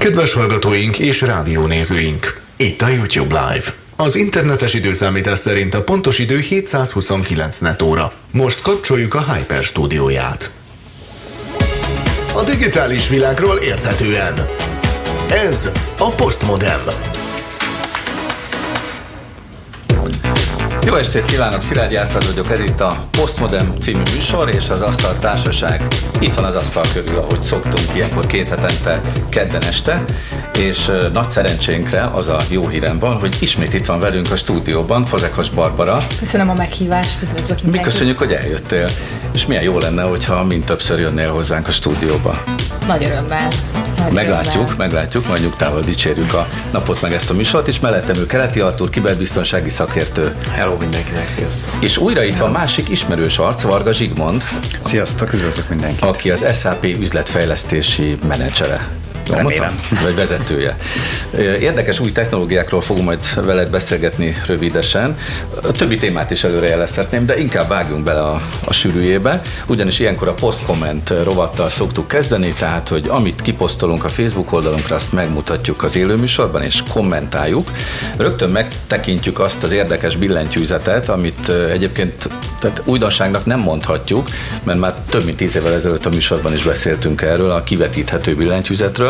Kedves hallgatóink és rádiónézőink! Itt a YouTube Live. Az internetes időszámítás szerint a pontos idő 729 netóra. Most kapcsoljuk a Hyper stúdióját. A digitális világról érthetően. Ez a Postmodem. Jó estét kívánok, Szilágyi Árpád vagyok, ez itt a Postmodem című műsor és az Asztal Társaság. Itt van az asztal körül, ahogy szoktunk ilyenkor két hetente kedden este, és nagy szerencsénkre az a jó hírem van, hogy ismét itt van velünk a stúdióban Fazekas Barbara. Köszönöm a meghívást, üdvözlök mindenkit. Mi köszönjük, hogy eljöttél, és milyen jó lenne, hogyha mind többször jönnél hozzánk a stúdióba. Nagy örömmel. Nagy meglátjuk, örömmel. meglátjuk, majd nyugtával dicsérjük a napot meg ezt a műsort, és mellettem ő Keleti Artur, kiberbiztonsági szakértő. Hello mindenkinek, sziasztok! És újra itt van másik ismerős arc, Varga Zsigmond. Sziasztok, üdvözlök mindenkit! Aki az SAP üzletfejlesztési menedzsere. Remélem. Vagy vezetője. Érdekes új technológiákról fogunk majd veled beszélgetni rövidesen. A többi témát is előrejelezhetném, de inkább vágjunk bele a, a sűrűjébe, ugyanis ilyenkor a post-comment rovattal szoktuk kezdeni, tehát, hogy amit kiposztolunk a Facebook oldalunkra, azt megmutatjuk az élőműsorban, és kommentáljuk. Rögtön megtekintjük azt az érdekes billentyűzetet, amit egyébként tehát újdonságnak nem mondhatjuk, mert már több mint tíz évvel ezelőtt a műsorban is beszéltünk erről, a kivetíthető billentyűzetről,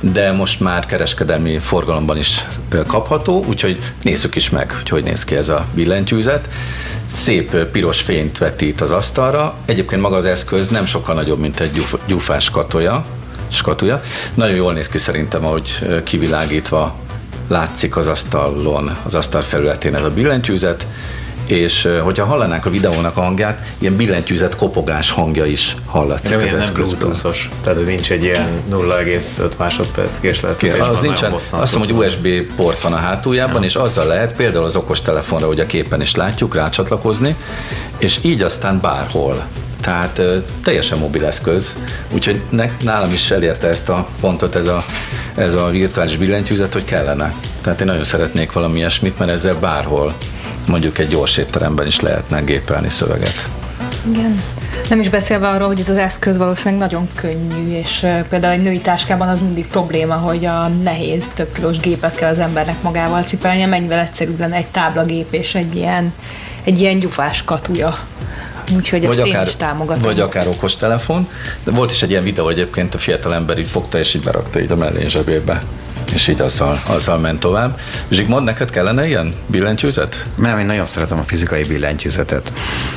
de most már kereskedelmi forgalomban is kapható, úgyhogy nézzük is meg, hogy hogy néz ki ez a billentyűzet. Szép piros fényt vetít az asztalra. Egyébként maga az eszköz nem sokkal nagyobb, mint egy gyuf, gyufás katolja, skatuja. Nagyon jól néz ki szerintem, ahogy kivilágítva látszik az asztalon, az asztal felületén ez a billentyűzet és hogyha hallanánk a videónak a hangját, ilyen billentyűzet kopogás hangja is hallatszik az nem bluetooth-os, tehát nincs egy ilyen 0,5 másodperc késlet. Az nincsen, azt hiszem, hogy USB port van a hátuljában, ja. és azzal lehet például az okostelefonra, hogy a képen is látjuk, rácsatlakozni, és így aztán bárhol tehát teljesen mobil eszköz, úgyhogy ne, nálam is elérte ezt a pontot ez a, ez a virtuális billentyűzet, hogy kellene. Tehát én nagyon szeretnék valami ilyesmit, mert ezzel bárhol mondjuk egy gyors étteremben is lehetne gépelni szöveget. Igen. Nem is beszélve arról, hogy ez az eszköz valószínűleg nagyon könnyű, és például egy női táskában az mindig probléma, hogy a nehéz, több kilós gépet kell az embernek magával cipelnie, mennyivel egyszerűbb lenne egy táblagép és egy ilyen, egy ilyen gyufás katuja. Úgyhogy ezt vagy én akár, is támogatom. Vagy akár okostelefon. De volt is egy ilyen videó egyébként, a fiatal ember így fogta és így berakta így a mellén zsebébe és így azzal, azzal ment tovább. Zsigmond, neked kellene ilyen billentyűzet? Nem, én nagyon szeretem a fizikai billentyűzetet.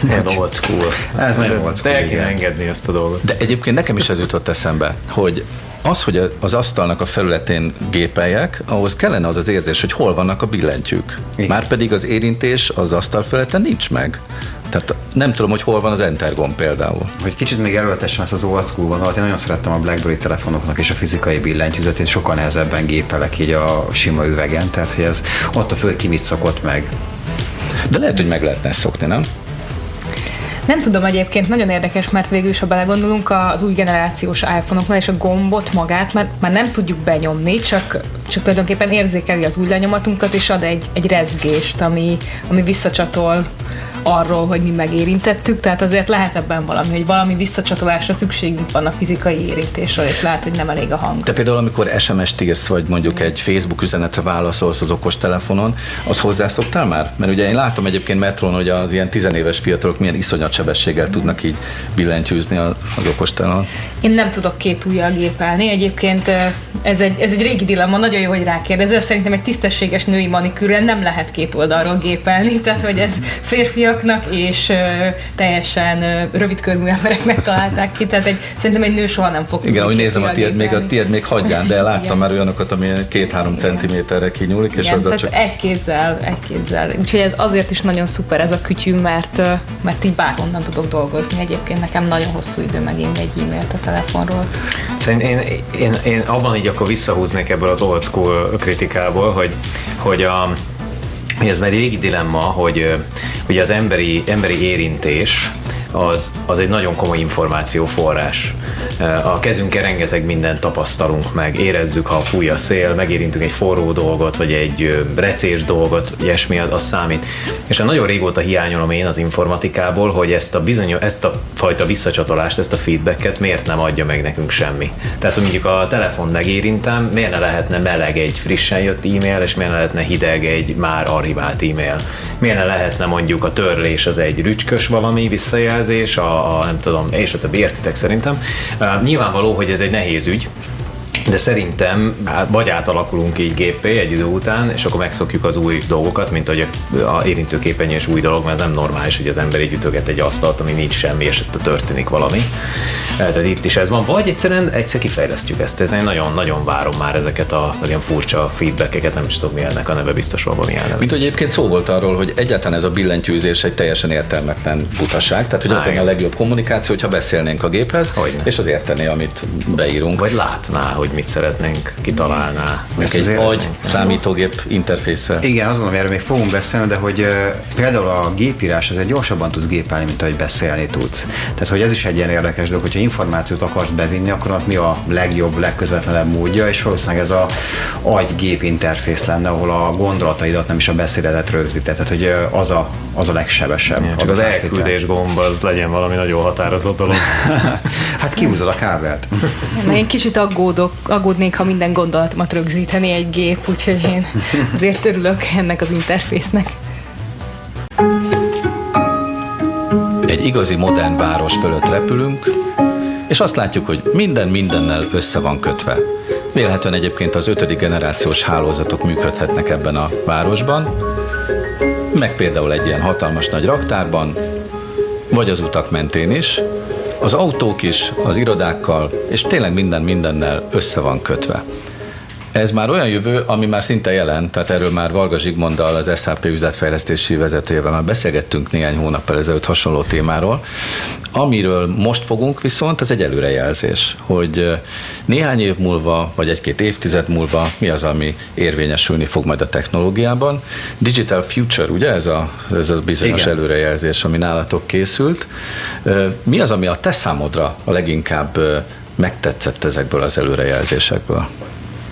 Ez old school. Ez nagyon old school, De engedni ezt a dolgot. De egyébként nekem is ez jutott eszembe, hogy az, hogy az asztalnak a felületén gépeljek, ahhoz kellene az az érzés, hogy hol vannak a billentyűk. Márpedig az érintés az asztal felületen nincs meg. Tehát nem tudom, hogy hol van az Enter gomb például. Hogy kicsit még erőltessem ezt az old school vonalat, én nagyon szerettem a BlackBerry telefonoknak és a fizikai billentyűzetét, sokkal nehezebben gépelek így a sima üvegen, tehát hogy ez attól föl, ki mit szokott meg. De lehet, hogy meg lehetne szokni, nem? Nem tudom egyébként, nagyon érdekes, mert végül is, ha belegondolunk az új generációs iPhone-oknál és a gombot magát már, már nem tudjuk benyomni, csak, csak tulajdonképpen érzékeli az új lenyomatunkat, és ad egy, egy rezgést, ami, ami visszacsatol arról, hogy mi megérintettük, tehát azért lehet ebben valami, hogy valami visszacsatolásra szükségünk van a fizikai érintésről, és lehet, hogy nem elég a hang. Te például, amikor SMS-t írsz, vagy mondjuk egy Facebook üzenetre válaszolsz az okostelefonon, az hozzászoktál már? Mert ugye én látom egyébként metron, hogy az ilyen tizenéves fiatalok milyen iszonyat sebességgel tudnak így billentyűzni az okostelefon. Én nem tudok két ujjal gépelni, egyébként ez egy, ez egy régi dilemma, nagyon jó, hogy rákérdezel. Szerintem egy tisztességes női manikűrrel nem lehet két oldalról gépelni, tehát hogy ez férfiak férfiaknak, és teljesen rövidkörmű embereknek találták ki, tehát egy, szerintem egy nő soha nem fog Igen, hogy nézem, a tiéd, még, a tiéd még hagyján, de láttam Igen. már olyanokat, ami két-három centiméterre kinyúlik, és Igen, csak... egy kézzel, egy kézzel. Úgyhogy ez azért is nagyon szuper ez a kütyű, mert, mert így bárhonnan tudok dolgozni. Egyébként nekem nagyon hosszú idő megint egy e-mailt a telefonról. Szerintem én, én, én abban így akkor visszahúznék ebből az old school kritikából, hogy, hogy a, ez már régi dilemma, hogy, hogy az emberi, emberi érintés az, az egy nagyon komoly információforrás. A kezünkkel rengeteg mindent tapasztalunk meg, érezzük, ha fúj a szél, megérintünk egy forró dolgot, vagy egy recés dolgot, ilyesmi, az számít. És nagyon régóta hiányolom én az informatikából, hogy ezt a bizony, ezt a fajta visszacsatolást, ezt a feedbacket miért nem adja meg nekünk semmi. Tehát, hogy mondjuk a telefon megérintem, miért ne lehetne meleg egy frissen jött e-mail, és miért ne lehetne hideg egy már archivált e-mail. Miért ne lehetne mondjuk a törlés az egy rücskös valami visszajelzés, a, a nem tudom, és a többi értitek szerintem. Uh, nyilvánvaló, hogy ez egy nehéz ügy, de szerintem hát vagy átalakulunk így géppé egy idő után, és akkor megszokjuk az új dolgokat, mint hogy a érintőképernyős új dolog, mert ez nem normális, hogy az ember egy ütöget egy asztalt, ami nincs semmi, és ott történik valami. Tehát itt is ez van. Vagy egyszerűen egyszer kifejlesztjük ezt. Ez nagyon-nagyon várom már ezeket a ilyen furcsa feedbackeket, nem is tudom mi ennek a neve, biztos valami neve. Mint hogy egyébként szó volt arról, hogy egyáltalán ez a billentyűzés egy teljesen értelmetlen butaság. Tehát, hogy az lenne a legjobb kommunikáció, hogyha beszélnénk a géphez, Hogyne. és az értené, amit beírunk. Vagy látná, hogy mit szeretnénk, kitalálná. Ezt egy agy számítógép interfésze. Igen, azt gondolom, erről még fogunk beszélni, de hogy uh, például a gépírás azért gyorsabban tudsz gépelni, mint ahogy beszélni tudsz. Tehát, hogy ez is egy ilyen érdekes dolog, hogyha információt akarsz bevinni, akkor ott mi a legjobb, legközvetlenebb módja, és valószínűleg ez a agy-gép interfész lenne, ahol a gondolataidat, nem is a beszédetet rögzített. Tehát, hogy az a, az a legsebesebb. Igen, csak az elküldés gomb az legyen valami nagyon határozott dolog. hát kihúzod a kábelt. Én kicsit aggódok, aggódnék, ha minden gondolatomat rögzíteni egy gép, úgyhogy én azért örülök ennek az interfésznek. Egy igazi modern város fölött repülünk, és azt látjuk, hogy minden mindennel össze van kötve. Vélhetően egyébként az ötödik generációs hálózatok működhetnek ebben a városban, meg például egy ilyen hatalmas nagy raktárban, vagy az utak mentén is, az autók is, az irodákkal, és tényleg minden mindennel össze van kötve. Ez már olyan jövő, ami már szinte jelen, tehát erről már Varga Zsigmonddal, az SAP üzletfejlesztési vezetőjével már beszélgettünk néhány hónappal ezelőtt hasonló témáról. Amiről most fogunk viszont, ez egy előrejelzés, hogy néhány év múlva, vagy egy-két évtized múlva mi az, ami érvényesülni fog majd a technológiában. Digital Future, ugye ez a, ez a bizonyos Igen. előrejelzés, ami nálatok készült. Mi az, ami a te számodra a leginkább megtetszett ezekből az előrejelzésekből?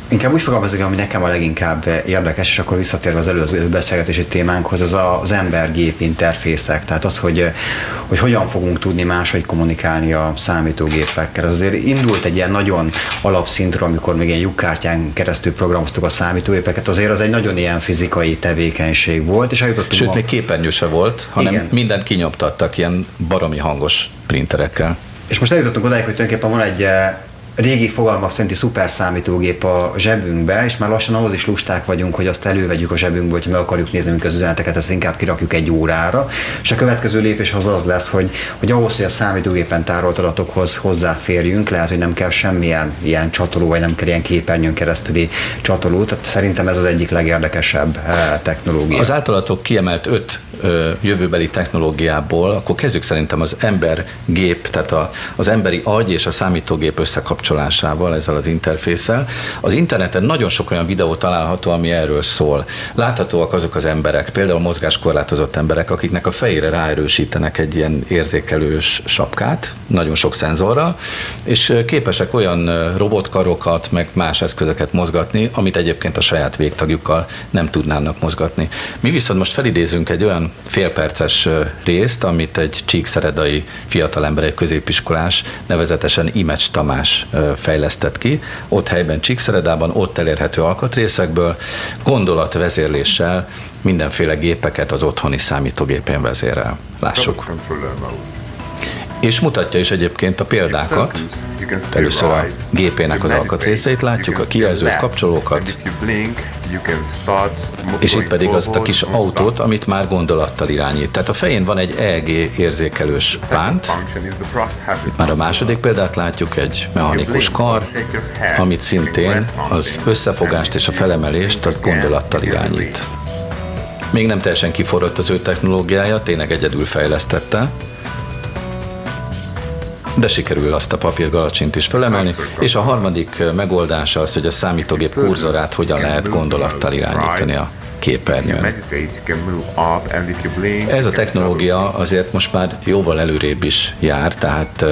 Inkább úgy fogalmazok, ami nekem a leginkább érdekes, és akkor visszatérve az előző beszélgetési témánkhoz, az az ember-gép interfészek, tehát az, hogy, hogy hogyan fogunk tudni máshogy kommunikálni a számítógépekkel. Ez azért indult egy ilyen nagyon alapszintről, amikor még ilyen lyukkártyán keresztül programoztuk a számítógépeket, azért az egy nagyon ilyen fizikai tevékenység volt, és eljutottunk Sőt, a... még képernyő se volt, hanem Igen. mindent kinyomtattak ilyen baromi hangos printerekkel. És most eljutottunk odáig, hogy tulajdonképpen van egy régi fogalmak szerinti szuperszámítógép a zsebünkbe, és már lassan ahhoz is lusták vagyunk, hogy azt elővegyük a zsebünkből, hogy meg akarjuk nézni az üzeneteket, ezt inkább kirakjuk egy órára. És a következő lépés az az lesz, hogy, hogy ahhoz, hogy a számítógépen tárolt adatokhoz hozzáférjünk, lehet, hogy nem kell semmilyen ilyen csatoló, vagy nem kell ilyen képernyőn keresztüli csatoló. Tehát szerintem ez az egyik legérdekesebb eh, technológia. Az általatok kiemelt öt jövőbeli technológiából, akkor kezdjük szerintem az ember-gép, tehát az emberi agy és a számítógép összekapcsolásával, ezzel az interfésszel. Az interneten nagyon sok olyan videó található, ami erről szól. Láthatóak azok az emberek, például mozgáskorlátozott emberek, akiknek a fejére ráerősítenek egy ilyen érzékelős sapkát, nagyon sok szenzorral, és képesek olyan robotkarokat, meg más eszközöket mozgatni, amit egyébként a saját végtagjukkal nem tudnának mozgatni. Mi viszont most felidézünk egy olyan félperces részt, amit egy csíkszeredai fiatalember, egy középiskolás, nevezetesen Imecs Tamás fejlesztett ki, ott helyben Csíkszeredában, ott elérhető alkatrészekből, gondolatvezérléssel mindenféle gépeket az otthoni számítógépén vezérel. Lássuk. És mutatja is egyébként a példákat. Először a gépének az alkatrészeit látjuk, a kijelzőt, kapcsolókat, és itt pedig azt a kis autót, amit már gondolattal irányít. Tehát a fején van egy EEG érzékelős pánt. Itt már a második példát látjuk, egy mechanikus kar, amit szintén az összefogást és a felemelést az gondolattal irányít. Még nem teljesen kiforrott az ő technológiája, tényleg egyedül fejlesztette, de sikerül azt a papírgalacsint is fölemelni, és a harmadik megoldás az, hogy a számítógép kurzorát hogyan lehet gondolattal irányítani a képernyőn. Ez a technológia azért most már jóval előrébb is jár, tehát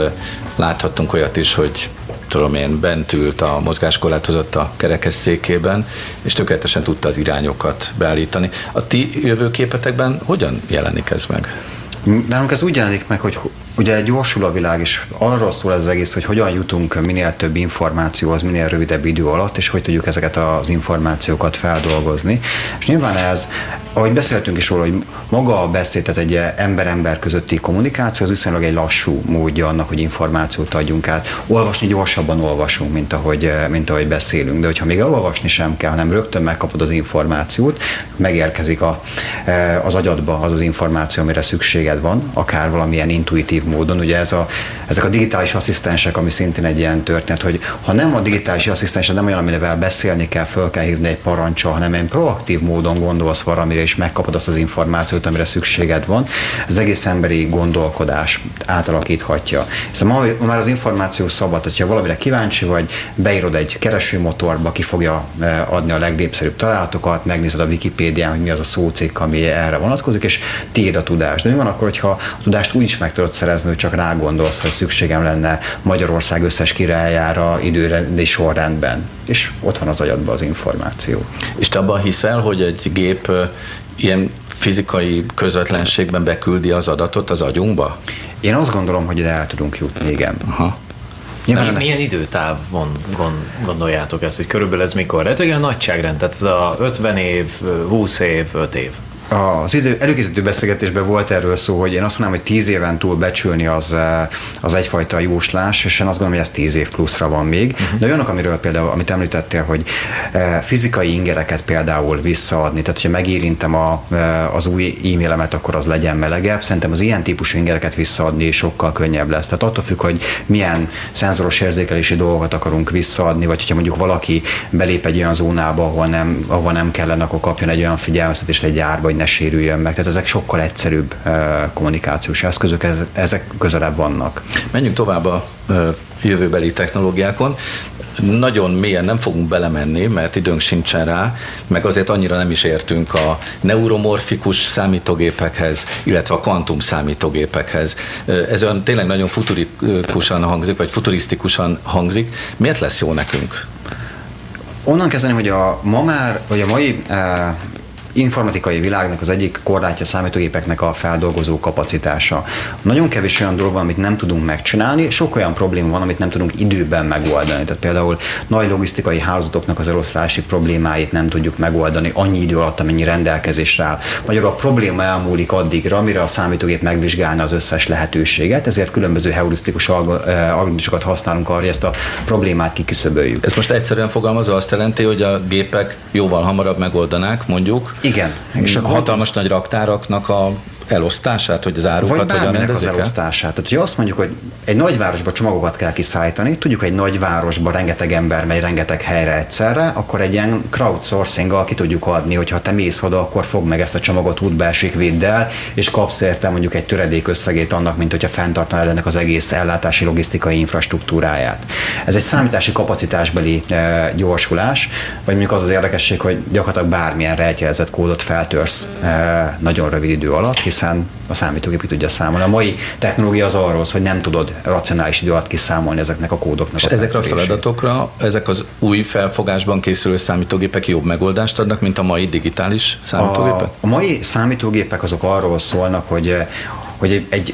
láthattunk olyat is, hogy tudom én, bent ült a mozgáskorlátozott a kerekes székében, és tökéletesen tudta az irányokat beállítani. A ti jövőképetekben hogyan jelenik ez meg? Nálunk ez úgy jelenik meg, hogy Ugye gyorsul a világ, és arról szól ez az egész, hogy hogyan jutunk minél több információhoz, minél rövidebb idő alatt, és hogy tudjuk ezeket az információkat feldolgozni. És nyilván ez, ahogy beszéltünk is róla, hogy maga a beszéd, tehát egy ember-ember közötti kommunikáció, az viszonylag egy lassú módja annak, hogy információt adjunk át. Olvasni gyorsabban olvasunk, mint ahogy, mint ahogy beszélünk, de hogyha még olvasni sem kell, hanem rögtön megkapod az információt, megérkezik a, az agyadba az az információ, amire szükséged van, akár valamilyen intuitív módon. Ugye ez a, ezek a digitális asszisztensek, ami szintén egy ilyen történet, hogy ha nem a digitális asszisztens, nem olyan, amivel beszélni kell, föl kell hívni egy parancsal, hanem egy proaktív módon gondolsz valamire, és megkapod azt az információt, amire szükséged van, az egész emberi gondolkodás átalakíthatja. Hiszen ma, már az információ szabad, hogyha valamire kíváncsi vagy, beírod egy keresőmotorba, ki fogja eh, adni a legnépszerűbb találatokat, megnézed a Wikipédián, hogy mi az a szócikk, ami erre vonatkozik, és tiéd a tudás. De mi van akkor, hogyha a tudást úgy is meg tudod szerezni, hogy csak rágondolsz, hogy szükségem lenne Magyarország összes királyára időrendi sorrendben. És ott van az agyadban az információ. És te abban hiszel, hogy egy gép ilyen fizikai közvetlenségben beküldi az adatot az agyunkba? Én azt gondolom, hogy ide el tudunk jutni, igen. Aha. Nyilván milyen időtávon gondoljátok ezt, hogy körülbelül ez mikor? Hát olyan nagyságrend, tehát ez a 50 év, 20 év, 5 év az idő, előkészítő beszélgetésben volt erről szó, hogy én azt mondanám, hogy tíz éven túl becsülni az, eh, az egyfajta jóslás, és én azt gondolom, hogy ez tíz év pluszra van még. Uh-huh. De olyanok, amiről például, amit említettél, hogy eh, fizikai ingereket például visszaadni, tehát hogyha megérintem a, eh, az új e-mailemet, akkor az legyen melegebb. Szerintem az ilyen típusú ingereket visszaadni sokkal könnyebb lesz. Tehát attól függ, hogy milyen szenzoros érzékelési dolgokat akarunk visszaadni, vagy hogyha mondjuk valaki belép egy olyan zónába, ahol nem, ahol nem kellene, akkor kapjon egy olyan figyelmeztetést egy járba, hogy ne sérüljön meg. Tehát ezek sokkal egyszerűbb kommunikációs eszközök, ezek közelebb vannak. Menjünk tovább a jövőbeli technológiákon. Nagyon mélyen nem fogunk belemenni, mert időnk sincsen rá, meg azért annyira nem is értünk a neuromorfikus számítógépekhez, illetve a kvantum számítógépekhez. Ez olyan tényleg nagyon futurikusan hangzik, vagy futurisztikusan hangzik. Miért lesz jó nekünk? Onnan kezdeném, hogy a ma már, vagy a mai informatikai világnak az egyik korlátja számítógépeknek a feldolgozó kapacitása. Nagyon kevés olyan dolog van, amit nem tudunk megcsinálni, sok olyan probléma van, amit nem tudunk időben megoldani. Tehát például nagy logisztikai hálózatoknak az eloszlási problémáit nem tudjuk megoldani annyi idő alatt, amennyi rendelkezésre áll. Magyarul a probléma elmúlik addigra, amire a számítógép megvizsgálna az összes lehetőséget, ezért különböző heurisztikus eh, algoritmusokat használunk arra, hogy ezt a problémát kiküszöböljük. Ez most egyszerűen fogalmazva azt jelenti, hogy a gépek jóval hamarabb megoldanák, mondjuk, igen. És a hatalmas nagy raktáraknak a elosztását, hogy az árukat Vagy hogyan rendezik az elosztását. Tehát, hogy azt mondjuk, hogy egy nagyvárosba csomagokat kell kiszállítani, tudjuk, hogy egy nagyvárosba rengeteg ember megy rengeteg helyre egyszerre, akkor egy ilyen crowdsourcing ki tudjuk adni, hogy ha te mész oda, akkor fog meg ezt a csomagot útba esik, vidd el, és kapsz érte mondjuk egy töredék összegét annak, mint hogyha fenntartanád ennek az egész ellátási logisztikai infrastruktúráját. Ez egy számítási kapacitásbeli e, gyorsulás, vagy mondjuk az az érdekesség, hogy gyakorlatilag bármilyen rejtjelezett kódot feltörsz e, nagyon rövid idő alatt, hiszen a számítógép ki tudja számolni. A mai technológia az arról hogy nem tudod racionális idő alatt kiszámolni ezeknek a kódoknak. És a ezekre a feladatokra ezek az új felfogásban készülő számítógépek jobb megoldást adnak, mint a mai digitális számítógépek? A, a mai számítógépek azok arról szólnak, hogy hogy egy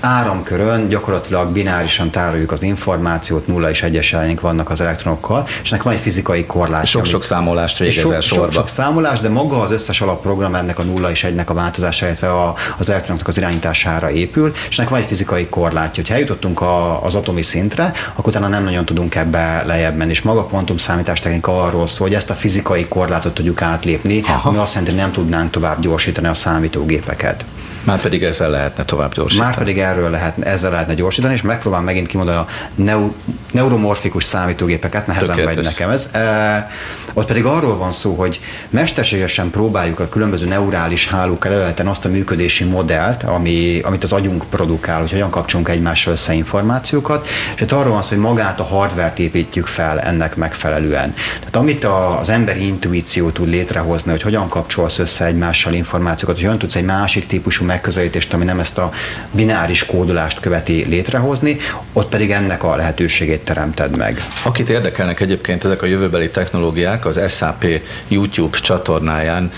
áramkörön gyakorlatilag binárisan tároljuk az információt, nulla és egyes eleink vannak az elektronokkal, és ennek van egy fizikai korlát. Sok-sok számolást végezel sok, sorba. Sok, számolás, de maga az összes alapprogram ennek a nulla és egynek a változása, illetve a, az elektronoknak az irányítására épül, és ennek van egy fizikai korlátja. Ha eljutottunk a, az atomi szintre, akkor utána nem nagyon tudunk ebbe lejjebb menni. És maga a kvantum számítástechnika arról szól, hogy ezt a fizikai korlátot tudjuk átlépni, Aha. ami azt jelenti, hogy nem tudnánk tovább gyorsítani a számítógépeket. Már pedig ezzel lehetne tovább gyorsítani. Már pedig erről lehet, ezzel lehetne gyorsítani, és megpróbálom megint kimondani a neu, neuromorfikus számítógépeket, nehezen Tökéletes. megy nekem ez. E, ott pedig arról van szó, hogy mesterségesen próbáljuk a különböző neurális hálók előleten azt a működési modellt, ami, amit az agyunk produkál, hogy hogyan kapcsolunk egymással össze információkat, és itt arról van szó, hogy magát a hardvert építjük fel ennek megfelelően. Tehát amit az emberi intuíció tud létrehozni, hogy hogyan kapcsolsz össze egymással információkat, hogy hogyan tudsz egy másik típusú megközelítést, ami nem ezt a bináris kódolást követi létrehozni, ott pedig ennek a lehetőségét teremted meg. Akit érdekelnek egyébként ezek a jövőbeli technológiák, az SAP YouTube csatornáján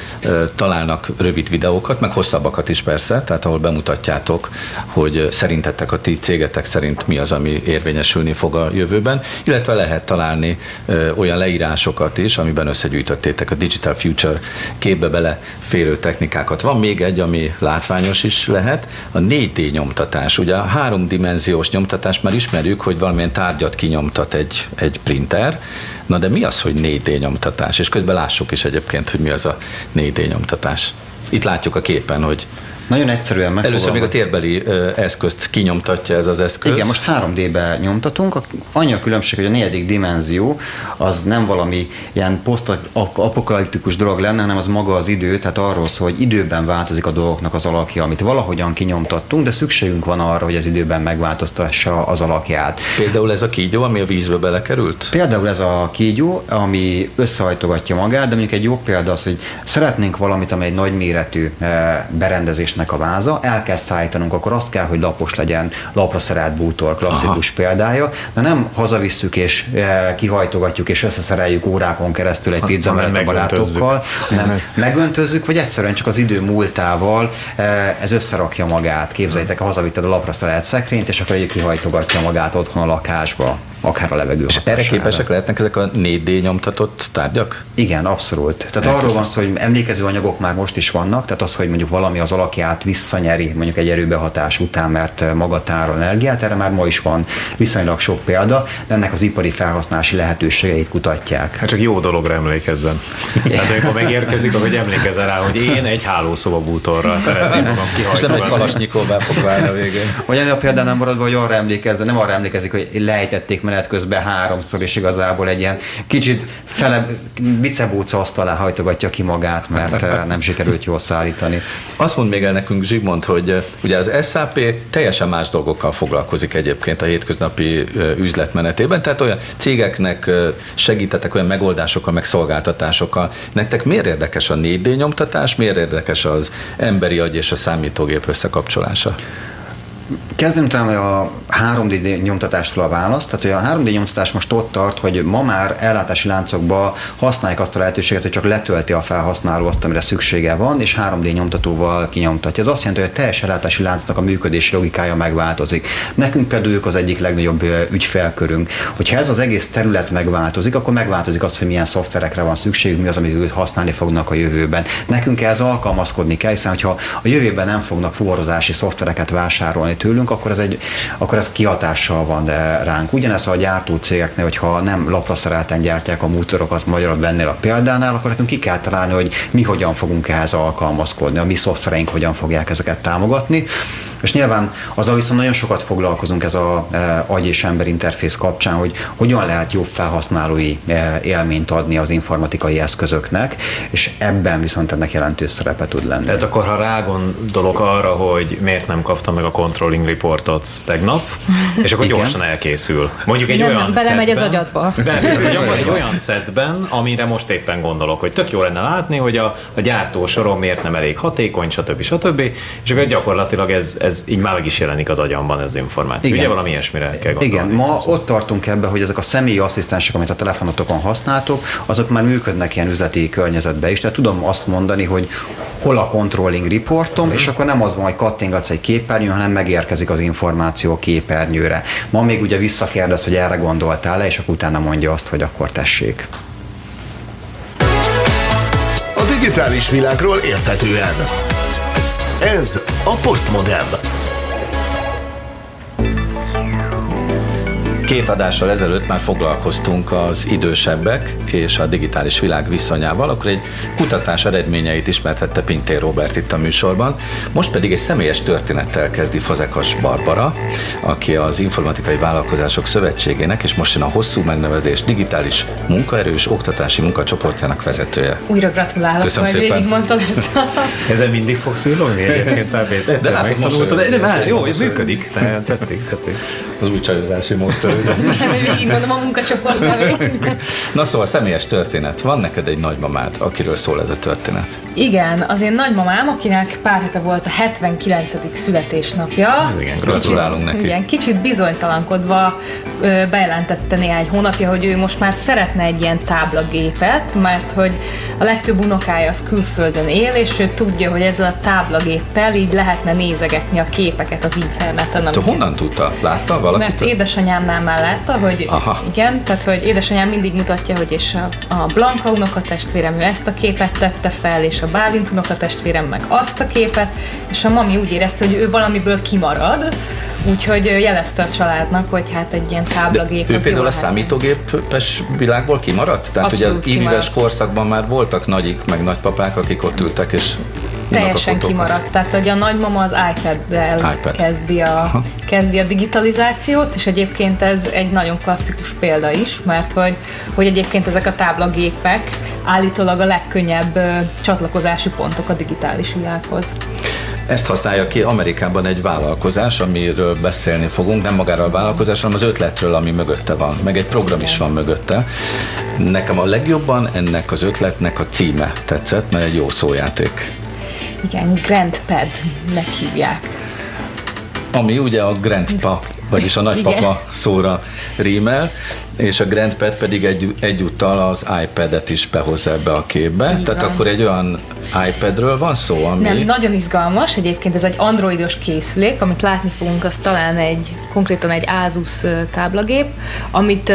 találnak rövid videókat, meg hosszabbakat is persze, tehát ahol bemutatjátok, hogy szerintetek a ti cégetek szerint mi az, ami érvényesülni fog a jövőben, illetve lehet találni olyan leírásokat is, amiben összegyűjtöttétek a Digital Future képbe bele férő technikákat. Van még egy, ami látványos is lehet, a 4D nyomtatás. Ugye a háromdimenziós nyomtatás már ismerjük, hogy valamilyen tárgyat kinyomtat egy, egy printer, Na de mi az, hogy 4D nyomtatás? És közben lássuk is egyébként, hogy mi az a 4D nyomtatás. Itt látjuk a képen, hogy nagyon egyszerűen meg. Először még a térbeli eszközt kinyomtatja ez az eszköz. Igen, most 3D-be nyomtatunk. Annyi a különbség, hogy a negyedik dimenzió az nem valami ilyen posztapokaliptikus dolog lenne, hanem az maga az idő, tehát arról szól, hogy időben változik a dolgoknak az alakja, amit valahogyan kinyomtattunk, de szükségünk van arra, hogy az időben megváltoztassa az alakját. Például ez a kígyó, ami a vízbe belekerült? Például ez a kígyó, ami összehajtogatja magát, de mondjuk egy jó példa az, hogy szeretnénk valamit, amely egy nagyméretű berendezés a váza, el kell szállítanunk, akkor azt kell, hogy lapos legyen, lapra szerelt bútor, klasszikus Aha. példája, de nem hazavisszük és e, kihajtogatjuk és összeszereljük órákon keresztül egy pizza mellett a barátokkal, hanem megöntözzük, vagy egyszerűen csak az idő múltával e, ez összerakja magát. Képzeljétek, hazavitted a lapra szerelt szekrényt, és akkor egy kihajtogatja magát otthon a lakásba akár a levegő És erre képesek lehetnek ezek a 4D nyomtatott tárgyak? Igen, abszolút. Tehát Elképes. arról van szó, hogy emlékező anyagok már most is vannak, tehát az, hogy mondjuk valami az alakját visszanyeri mondjuk egy erőbehatás után, mert maga tárol energiát, erre már ma is van viszonylag sok példa, de ennek az ipari felhasználási lehetőségeit kutatják. Hát csak jó dologra emlékezzen. Tehát amikor megérkezik, hogy emlékezzen rá, hogy én egy hálószoba bútorral szeretném magam kihajtani. És nem egy kalasnyiková fog válni a végén. Olyan a példa nem maradva, hogy arra emlékezne, nem arra emlékezik, hogy lejtették menet közben háromszor, és igazából egy ilyen kicsit fele bicebúca asztalá hajtogatja ki magát, mert eh, nem sikerült jól szállítani. Azt mond még el nekünk Zsigmond, hogy ugye az SAP teljesen más dolgokkal foglalkozik egyébként a hétköznapi üzletmenetében, tehát olyan cégeknek segítetek olyan megoldásokkal, meg szolgáltatásokkal. Nektek miért érdekes a 4D nyomtatás, miért érdekes az emberi agy és a számítógép összekapcsolása? Kezdem talán a 3D nyomtatástól a választ. Tehát, hogy a 3D nyomtatás most ott tart, hogy ma már ellátási láncokba használják azt a lehetőséget, hogy csak letölti a felhasználó azt, amire szüksége van, és 3D nyomtatóval kinyomtatja. Ez azt jelenti, hogy a teljes ellátási láncnak a működési logikája megváltozik. Nekünk például ők az egyik legnagyobb ügyfelkörünk. Hogyha ez az egész terület megváltozik, akkor megváltozik az, hogy milyen szoftverekre van szükség, mi az, amit ők használni fognak a jövőben. Nekünk ehhez alkalmazkodni kell, hiszen ha a jövőben nem fognak fuvarozási szoftvereket vásárolni tőlünk, akkor ez, egy, akkor ez kihatással van de ránk. Ugyanez a gyártó cégeknél, hogyha nem lapra szerelten gyártják a motorokat, magyarod vennél a példánál, akkor nekünk ki kell találni, hogy mi hogyan fogunk ehhez alkalmazkodni, a mi szoftvereink hogyan fogják ezeket támogatni. És nyilván azzal viszont nagyon sokat foglalkozunk ez a e, agy és ember interfész kapcsán, hogy hogyan lehet jobb felhasználói e, élményt adni az informatikai eszközöknek, és ebben viszont ennek jelentős szerepe tud lenni. Tehát akkor, ha rágondolok arra, hogy miért nem kaptam meg a controlling reportot tegnap, és akkor Igen. gyorsan elkészül. Mondjuk egy nem, olyan nem, belemegy szedben, az agyadba. Nem, egy olyan szedben, amire most éppen gondolok, hogy tök jó lenne látni, hogy a, a gyártó soron miért nem elég hatékony, stb. stb. És akkor gyakorlatilag ez, ez ez így már meg is jelenik az agyamban ez az információ. Igen. Ugye valami ilyesmire kell gondolni. Igen, ma ott tartunk ebbe, hogy ezek a személyi asszisztensek, amit a telefonotokon használtok, azok már működnek ilyen üzleti környezetben is. Tehát tudom azt mondani, hogy hol a controlling reportom, mm. és akkor nem az van, hogy kattingatsz egy képernyő, hanem megérkezik az információ a képernyőre. Ma még ugye visszakérdez, hogy erre gondoltál-e, és akkor utána mondja azt, hogy akkor tessék. A digitális világról érthetően. Ez a Postmodem. Két adással ezelőtt már foglalkoztunk az idősebbek és a digitális világ viszonyával, akkor egy kutatás eredményeit ismertette Pintér Robert itt a műsorban. Most pedig egy személyes történettel kezdi Fazekas Barbara, aki az Informatikai Vállalkozások Szövetségének és most jön a hosszú megnevezés digitális munkaerő és oktatási munkacsoportjának vezetője. Újra gratulálok, Köszönöm hogy szépen. mondtad ezt. Ezen mindig fogsz ülni egyébként, Egyszer megtanultad, de, de, de, jó, működik, tetszik, tetszik. Az új csajozási módszer. Végig mondom a munkacsoport nevét. Na szóval személyes történet. Van neked egy nagymamád, akiről szól ez a történet? Igen, az én nagymamám, akinek pár hete volt a 79. születésnapja. Ez igen, gratulálunk kicsit, neki. Igen, kicsit bizonytalankodva ö, bejelentette néhány hónapja, hogy ő most már szeretne egy ilyen táblagépet, mert hogy a legtöbb unokája az külföldön él, és ő tudja, hogy ezzel a táblagéppel így lehetne nézegetni a képeket az interneten. Te honnan tudta? Látta mert valakit? édesanyámnál már látta, hogy Aha. igen, tehát hogy édesanyám mindig mutatja, hogy és a, a Blanka unokatestvérem ő ezt a képet tette fel, és a Bálint unokatestvérem meg azt a képet, és a mami úgy érezte, hogy ő valamiből kimarad, úgyhogy jelezte a családnak, hogy hát egy ilyen táblagép Ő az például a számítógépes világból kimaradt? Tehát ugye az Abszolút kimaradt. korszakban már voltak nagyik, meg nagypapák, akik ott ültek és Teljesen kimaradt. Tehát, hogy a nagymama az iPad-del iPad. Kezdi, a, kezdi a digitalizációt, és egyébként ez egy nagyon klasszikus példa is, mert hogy, hogy egyébként ezek a táblagépek állítólag a legkönnyebb csatlakozási pontok a digitális világhoz. Ezt használja ki Amerikában egy vállalkozás, amiről beszélni fogunk, nem magáról a vállalkozásról, hanem az ötletről, ami mögötte van, meg egy program is van mögötte. Nekem a legjobban ennek az ötletnek a címe tetszett, mert egy jó szójáték. Igen, GrandPad-nek hívják. Ami ugye a grandpa, vagyis a nagypapa Igen. szóra rímel, és a grandpad pedig egy, egyúttal az iPad-et is behozza ebbe a képbe. Így Tehát van. akkor egy olyan iPad-ről van szó, ami... Nem, nagyon izgalmas. Egyébként ez egy androidos készülék, amit látni fogunk, az talán egy, konkrétan egy Asus táblagép, amit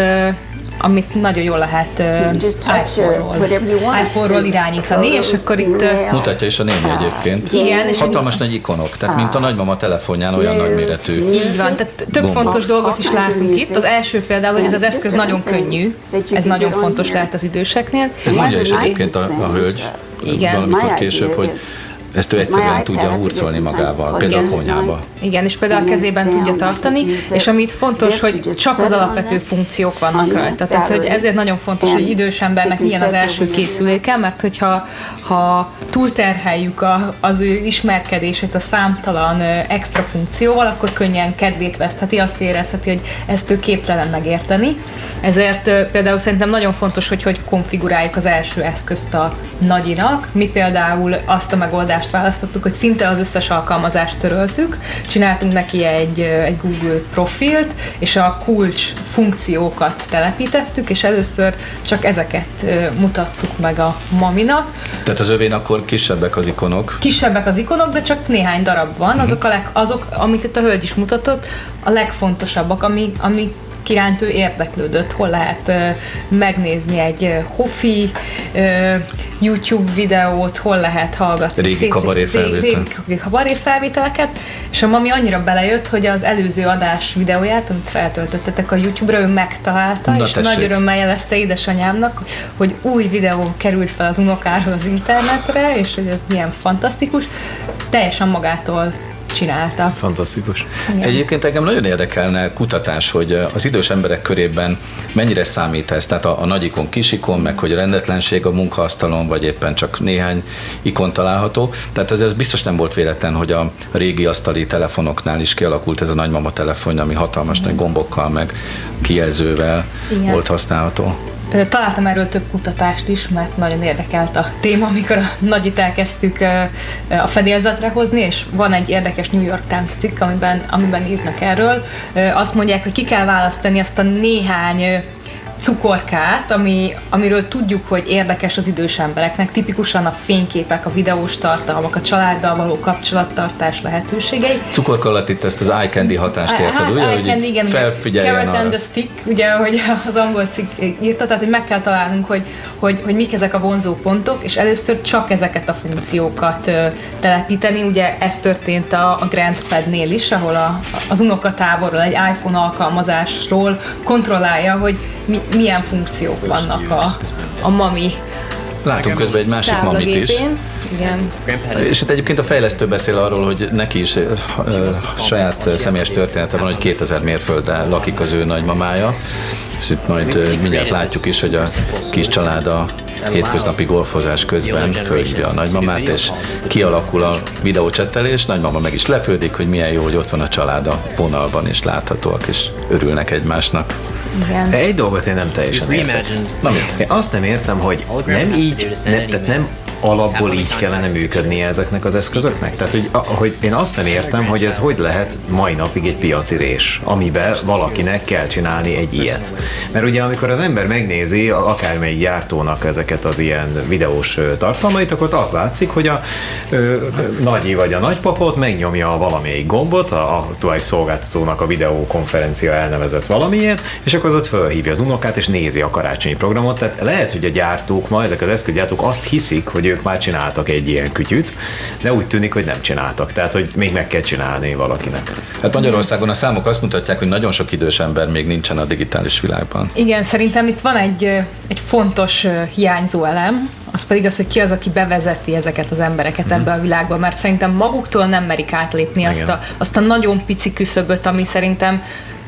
amit nagyon jól lehet uh, iPhone-ról, iPhone-ról irányítani, és akkor itt Mutatja is a néni egyébként. Igen, és Hatalmas nagy ikonok, tehát mint a nagymama telefonján olyan nagy méretű. Így van, tehát több fontos dolgot is látunk itt. Az első például, hogy ez az eszköz nagyon könnyű, ez nagyon fontos lehet az időseknél. Mondja is egyébként a, a hölgy. Igen. valamikor később, hogy ezt ő egyszerűen tudja hurcolni magával, például a konyhába. Igen, és például a kezében tudja tartani, és amit fontos, hogy csak az alapvető funkciók vannak rajta. Tehát, hogy ezért nagyon fontos, hogy idős embernek milyen az első készüléke, mert hogyha ha túlterheljük a, az ő ismerkedését a számtalan extra funkcióval, akkor könnyen kedvét vesztheti, azt érezheti, hogy ezt ő képtelen megérteni. Ezért például szerintem nagyon fontos, hogy hogy konfiguráljuk az első eszközt a nagyinak. Mi például azt a megoldást választottuk, hogy szinte az összes alkalmazást töröltük, csináltunk neki egy, egy Google profilt, és a kulcs funkciókat telepítettük, és először csak ezeket mutattuk meg a maminak. Tehát az övén akkor kisebbek az ikonok. Kisebbek az ikonok, de csak néhány darab van. Azok, a leg, azok amit itt a hölgy is mutatott, a legfontosabbak, ami, ami iránt ő érdeklődött, hol lehet megnézni egy hofi YouTube videót, hol lehet hallgatni. Régi szép- kabaré felvétel. Régi kabaré felvételeket, és a mami annyira belejött, hogy az előző adás videóját, amit feltöltöttetek a YouTube-ra, ő megtalálta, Na, és tessék. nagy örömmel jelezte édesanyámnak, hogy új videó került fel az unokáról az internetre, és hogy ez milyen fantasztikus. Teljesen magától csinálta. Fantasztikus. Igen. Egyébként engem nagyon érdekelne kutatás, hogy az idős emberek körében mennyire számít ez, tehát a, a nagy ikon, kis ikon, meg hogy rendetlenség a munkaasztalon, vagy éppen csak néhány ikon található. Tehát ez, ez biztos nem volt véletlen, hogy a régi asztali telefonoknál is kialakult ez a nagymama telefon, ami hatalmas nagy gombokkal, meg kijelzővel Igen. volt használható. Találtam erről több kutatást is, mert nagyon érdekelt a téma, amikor a nagyit elkezdtük a fedélzetre hozni, és van egy érdekes New York Times cikk, amiben, amiben írnak erről. Azt mondják, hogy ki kell választani azt a néhány cukorkát, ami, amiről tudjuk, hogy érdekes az idős embereknek, tipikusan a fényképek, a videós tartalmak, a családdal való kapcsolattartás lehetőségei. Cukorka alatt itt ezt az eye candy hatást érted, ugye? Hát, Hogy igen, felfigyeljen Carrot arra. and the stick, ugye, hogy az angol cikk írta, tehát hogy meg kell találnunk, hogy, hogy, hogy mik ezek a vonzó pontok, és először csak ezeket a funkciókat ö, telepíteni. Ugye ez történt a, a GrandPad-nél is, ahol a, az unoka távolról egy iPhone alkalmazásról kontrollálja, hogy mi, milyen funkciók vannak a, a mami Látunk közben egy másik mamit is. Igen. És itt egyébként a fejlesztő beszél arról, hogy neki is ö, ö, saját ö, személyes története van, hogy 2000 mérfölddel lakik az ő nagymamája, és itt majd ö, mindjárt látjuk is, hogy a kis család a hétköznapi golfozás közben fölhívja a nagymamát, és kialakul a videócsettelés, nagymama meg is lepődik, hogy milyen jó, hogy ott van a család a vonalban, és láthatóak, és örülnek egymásnak. Igen. Egy dolgot én nem teljesen értek. Én azt nem értem, hogy nem így, nem, tehát nem alapból így kellene működnie ezeknek az eszközöknek? Tehát, hogy, hogy én azt nem értem, hogy ez hogy lehet mai napig egy piaci rés, amiben valakinek kell csinálni egy ilyet. Mert ugye amikor az ember megnézi akármelyik gyártónak ezeket az ilyen videós tartalmait, akkor az látszik, hogy a ö, nagyi vagy a nagypapot megnyomja valamelyik gombot, a aktuális szolgáltatónak a videókonferencia elnevezett valamiért, és akkor az ott fölhívja az unokát, és nézi a karácsonyi programot. Tehát lehet, hogy a gyártók ma, ezek az eszközgyártók azt hiszik, hogy ők már csináltak egy ilyen kütyüt, de úgy tűnik, hogy nem csináltak. Tehát, hogy még meg kell csinálni valakinek. Hát Magyarországon a számok azt mutatják, hogy nagyon sok idős ember még nincsen a digitális világban. Igen, szerintem itt van egy, egy fontos hiányzó elem, az pedig az, hogy ki az, aki bevezeti ezeket az embereket ebbe a világba, mert szerintem maguktól nem merik átlépni azt a, azt a nagyon pici küszöböt, ami szerintem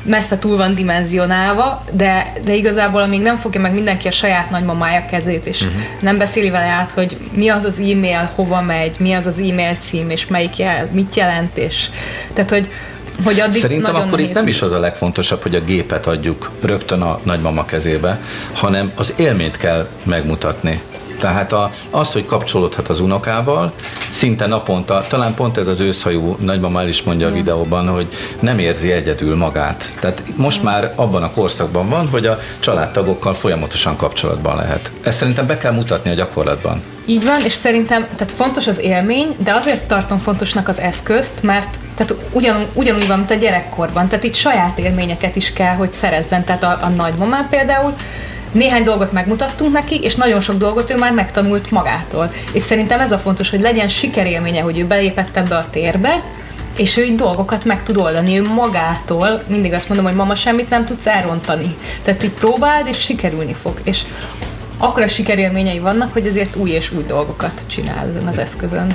messze túl van dimenzionálva, de, de igazából amíg nem fogja meg mindenki a saját nagymamája kezét, és uh-huh. nem beszéli vele át, hogy mi az az e-mail, hova megy, mi az az e-mail cím, és melyik jel, mit jelent, és tehát, hogy hogy addig Szerintem akkor itt nem is az a legfontosabb, hogy a gépet adjuk rögtön a nagymama kezébe, hanem az élményt kell megmutatni. Tehát a, az, hogy kapcsolódhat az unokával, szinte naponta, talán pont ez az őszhajú nagymama el is mondja a videóban, hogy nem érzi egyedül magát. Tehát most már abban a korszakban van, hogy a családtagokkal folyamatosan kapcsolatban lehet. Ezt szerintem be kell mutatni a gyakorlatban. Így van, és szerintem tehát fontos az élmény, de azért tartom fontosnak az eszközt, mert tehát ugyan, ugyanúgy van, mint a gyerekkorban, tehát itt saját élményeket is kell, hogy szerezzen. Tehát a, a nagymamám például néhány dolgot megmutattunk neki, és nagyon sok dolgot ő már megtanult magától. És szerintem ez a fontos, hogy legyen sikerélménye, hogy ő belépett ebbe a térbe, és ő így dolgokat meg tud oldani, ő magától, mindig azt mondom, hogy mama semmit nem tudsz elrontani. Tehát így próbáld, és sikerülni fog. És akkor a sikerélményei vannak, hogy ezért új és új dolgokat csinál ezen az eszközön.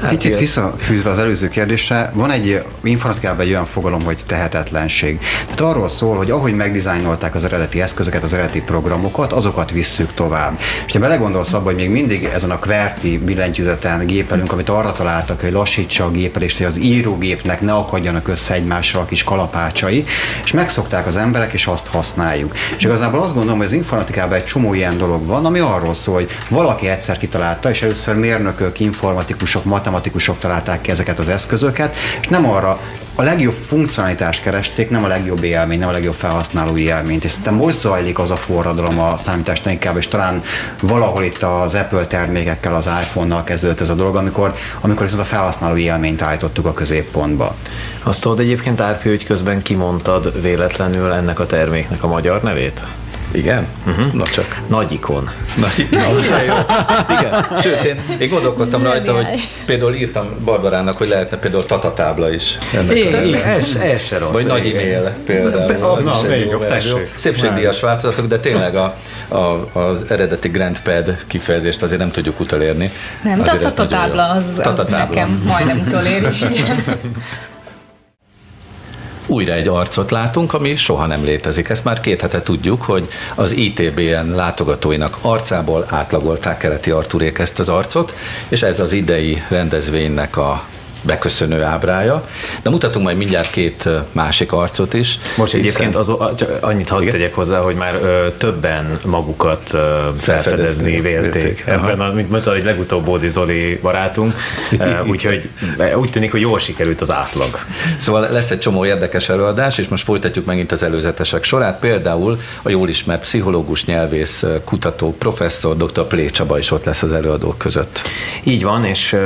Hát Picit visszafűzve az előző kérdésre, van egy informatikában egy olyan fogalom, hogy tehetetlenség. Tehát arról szól, hogy ahogy megdizájnolták az eredeti eszközöket, az eredeti programokat, azokat visszük tovább. És ha belegondolsz abba, hogy még mindig ezen a QWERTY billentyűzeten gépelünk, amit arra találtak, hogy lassítsa a gépelést, hogy az írógépnek ne akadjanak össze egymással a kis kalapácsai, és megszokták az emberek, és azt használjuk. És igazából azt gondolom, hogy az informatikában egy csomó ilyen dolog van, ami arról szól, hogy valaki egyszer kitalálta, és először mérnökök, informatikusok, matematikusok találták ki ezeket az eszközöket, és nem arra a legjobb funkcionalitást keresték, nem a legjobb élmény, nem a legjobb felhasználói élményt. És szerintem most zajlik az a forradalom a számítástechnikában, és talán valahol itt az Apple termékekkel, az iPhone-nal kezdődött ez a dolog, amikor, amikor viszont a felhasználói élményt állítottuk a középpontba. Azt tudod egyébként, Árpi, hogy közben kimondtad véletlenül ennek a terméknek a magyar nevét? Igen? Uh-huh. Na csak. Nagy ikon. Nagy, na, jó. Igen. Sőt, én, én gondolkodtam rajta, hogy például írtam Barbarának, hogy lehetne például tatatábla is. Igen, ez, ez se rossz. Vagy nagy e-mail például. Na, még jobb, tessék. Szépségdíjas változatok, de tényleg a, a, az eredeti Grandpad kifejezést azért nem tudjuk utolérni. Nem, tatatábla az, az nekem majdnem utoléri. újra egy arcot látunk, ami soha nem létezik. Ezt már két hete tudjuk, hogy az ITBN látogatóinak arcából átlagolták keleti Arturék ezt az arcot, és ez az idei rendezvénynek a beköszönő ábrája, de mutatunk majd mindjárt két másik arcot is. Most egyébként az, annyit hadd tegyek hozzá, hogy már ö, többen magukat ö, felfedezni vélték. Ebben, a, mint mondta, hogy legutóbb Bódi Zoli barátunk, úgyhogy úgy tűnik, hogy jól sikerült az átlag. Szóval lesz egy csomó érdekes előadás, és most folytatjuk megint az előzetesek sorát. Például a jól ismert pszichológus, nyelvész, kutató, professzor, dr. Plé Csaba is ott lesz az előadók között. Így van, és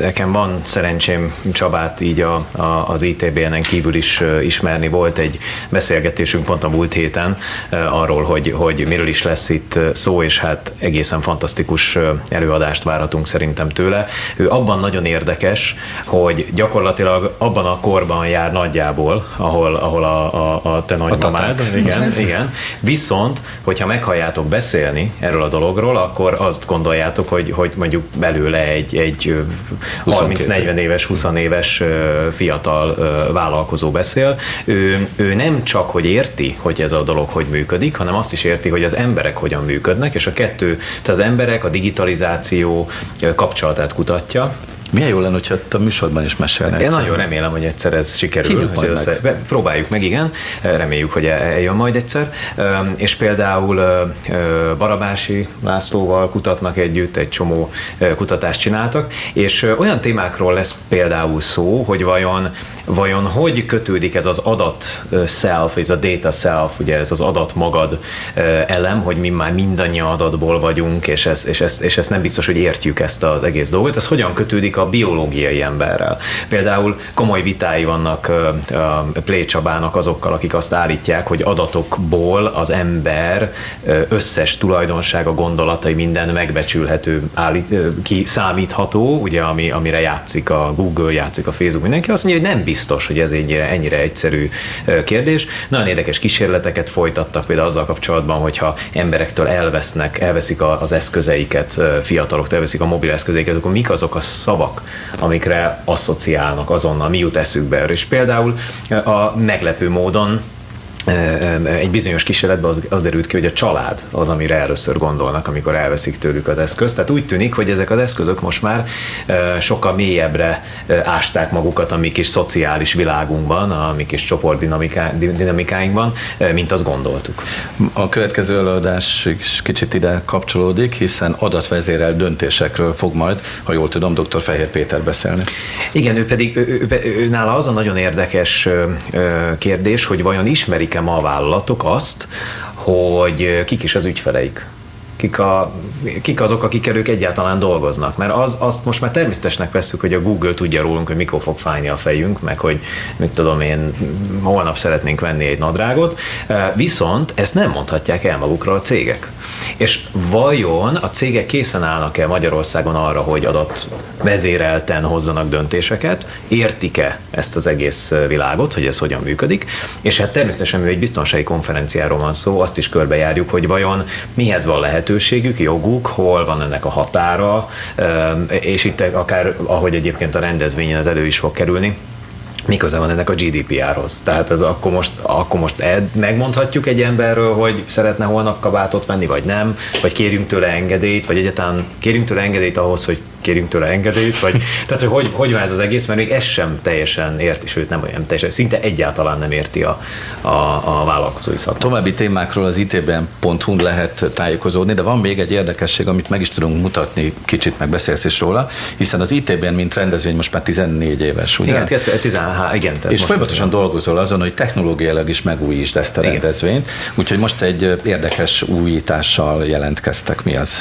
nekem van van szerencsém Csabát így a, a, az ITBN-en kívül is ismerni. Volt egy beszélgetésünk pont a múlt héten arról, hogy, hogy miről is lesz itt szó, és hát egészen fantasztikus előadást várhatunk szerintem tőle. Ő abban nagyon érdekes, hogy gyakorlatilag abban a korban jár nagyjából, ahol, ahol a, a, a te nagymamád. Igen, igen. Viszont, hogyha meghalljátok beszélni erről a dologról, akkor azt gondoljátok, hogy, hogy mondjuk belőle egy, egy 20 30-40 éves, 20 éves fiatal vállalkozó beszél. Ő, ő nem csak, hogy érti, hogy ez a dolog hogy működik, hanem azt is érti, hogy az emberek hogyan működnek, és a kettő, tehát az emberek a digitalizáció kapcsolatát kutatja, milyen jó lenne, hogyha a műsorban is mesélne. Én nagyon remélem, hogy egyszer ez sikerül. Hogy össze, meg. próbáljuk meg, igen. Reméljük, hogy eljön majd egyszer. És például Barabási Lászlóval kutatnak együtt, egy csomó kutatást csináltak, és olyan témákról lesz például szó, hogy vajon vajon hogy kötődik ez az adat self, ez a data self, ugye ez az adat magad elem, hogy mi már mindannyian adatból vagyunk, és, ez, és, ez, és ezt nem biztos, hogy értjük ezt az egész dolgot, ez hogyan kötődik a biológiai emberrel. Például komoly vitái vannak Play Csabának azokkal, akik azt állítják, hogy adatokból az ember összes tulajdonsága, gondolatai, minden megbecsülhető, állít, kiszámítható, ugye, ami, amire játszik a Google, játszik a Facebook, mindenki azt mondja, hogy nem biztos, hogy ez ennyire, ennyire egyszerű kérdés. Nagyon érdekes kísérleteket folytattak például azzal kapcsolatban, hogyha emberektől elvesznek, elveszik az eszközeiket, fiataloktól elveszik a mobil eszközeiket, akkor mik azok a szavak, amikre asszociálnak azonnal, mi jut eszükbe. És például a meglepő módon egy bizonyos kísérletben az, az derült ki, hogy a család az, amire először gondolnak, amikor elveszik tőlük az eszközt. Tehát úgy tűnik, hogy ezek az eszközök most már sokkal mélyebbre ásták magukat a mi kis szociális világunkban, a mi kis csoportdinamikáinkban, mint azt gondoltuk. A következő előadás is kicsit ide kapcsolódik, hiszen adatvezérel döntésekről fog majd, ha jól tudom, dr. Fehér Péter beszélni. Igen, ő pedig, ő, ő, ő, nála az a nagyon érdekes kérdés, hogy vajon ismerik ma a vállalatok azt, hogy kik is az ügyfeleik? Kik, a, kik azok, akikkel ők egyáltalán dolgoznak. Mert az, azt most már természetesnek veszük, hogy a Google tudja rólunk, hogy mikor fog fájni a fejünk, meg hogy mit tudom én, holnap szeretnénk venni egy nadrágot, viszont ezt nem mondhatják el magukra a cégek. És vajon a cégek készen állnak-e Magyarországon arra, hogy adat vezérelten hozzanak döntéseket, értik-e ezt az egész világot, hogy ez hogyan működik, és hát természetesen mi egy biztonsági konferenciáról van szó, azt is körbejárjuk, hogy vajon mihez van lehetőségük, joguk, hol van ennek a határa, és itt akár, ahogy egyébként a rendezvényen az elő is fog kerülni, miközben van ennek a GDPR-hoz. Tehát ez akkor most, akkor most megmondhatjuk egy emberről, hogy szeretne holnap kabátot venni, vagy nem, vagy kérjünk tőle engedélyt, vagy egyáltalán kérjünk tőle engedélyt ahhoz, hogy kérjünk tőle engedélyt, vagy tehát hogy, hogy hogy van ez az egész, mert még ez sem teljesen érti, sőt nem olyan teljesen, szinte egyáltalán nem érti a, a, a vállalkozói szakmát. További témákról az itbn.hu lehet tájékozódni, de van még egy érdekesség, amit meg is tudunk mutatni, kicsit megbeszélsz is róla, hiszen az ITBN, mint rendezvény most már 14 14 ugye? Igen, 13, igen. És folyamatosan dolgozol azon, hogy technológiailag is megújítsd ezt a rendezvényt, úgyhogy most egy érdekes újítással jelentkeztek. Mi az?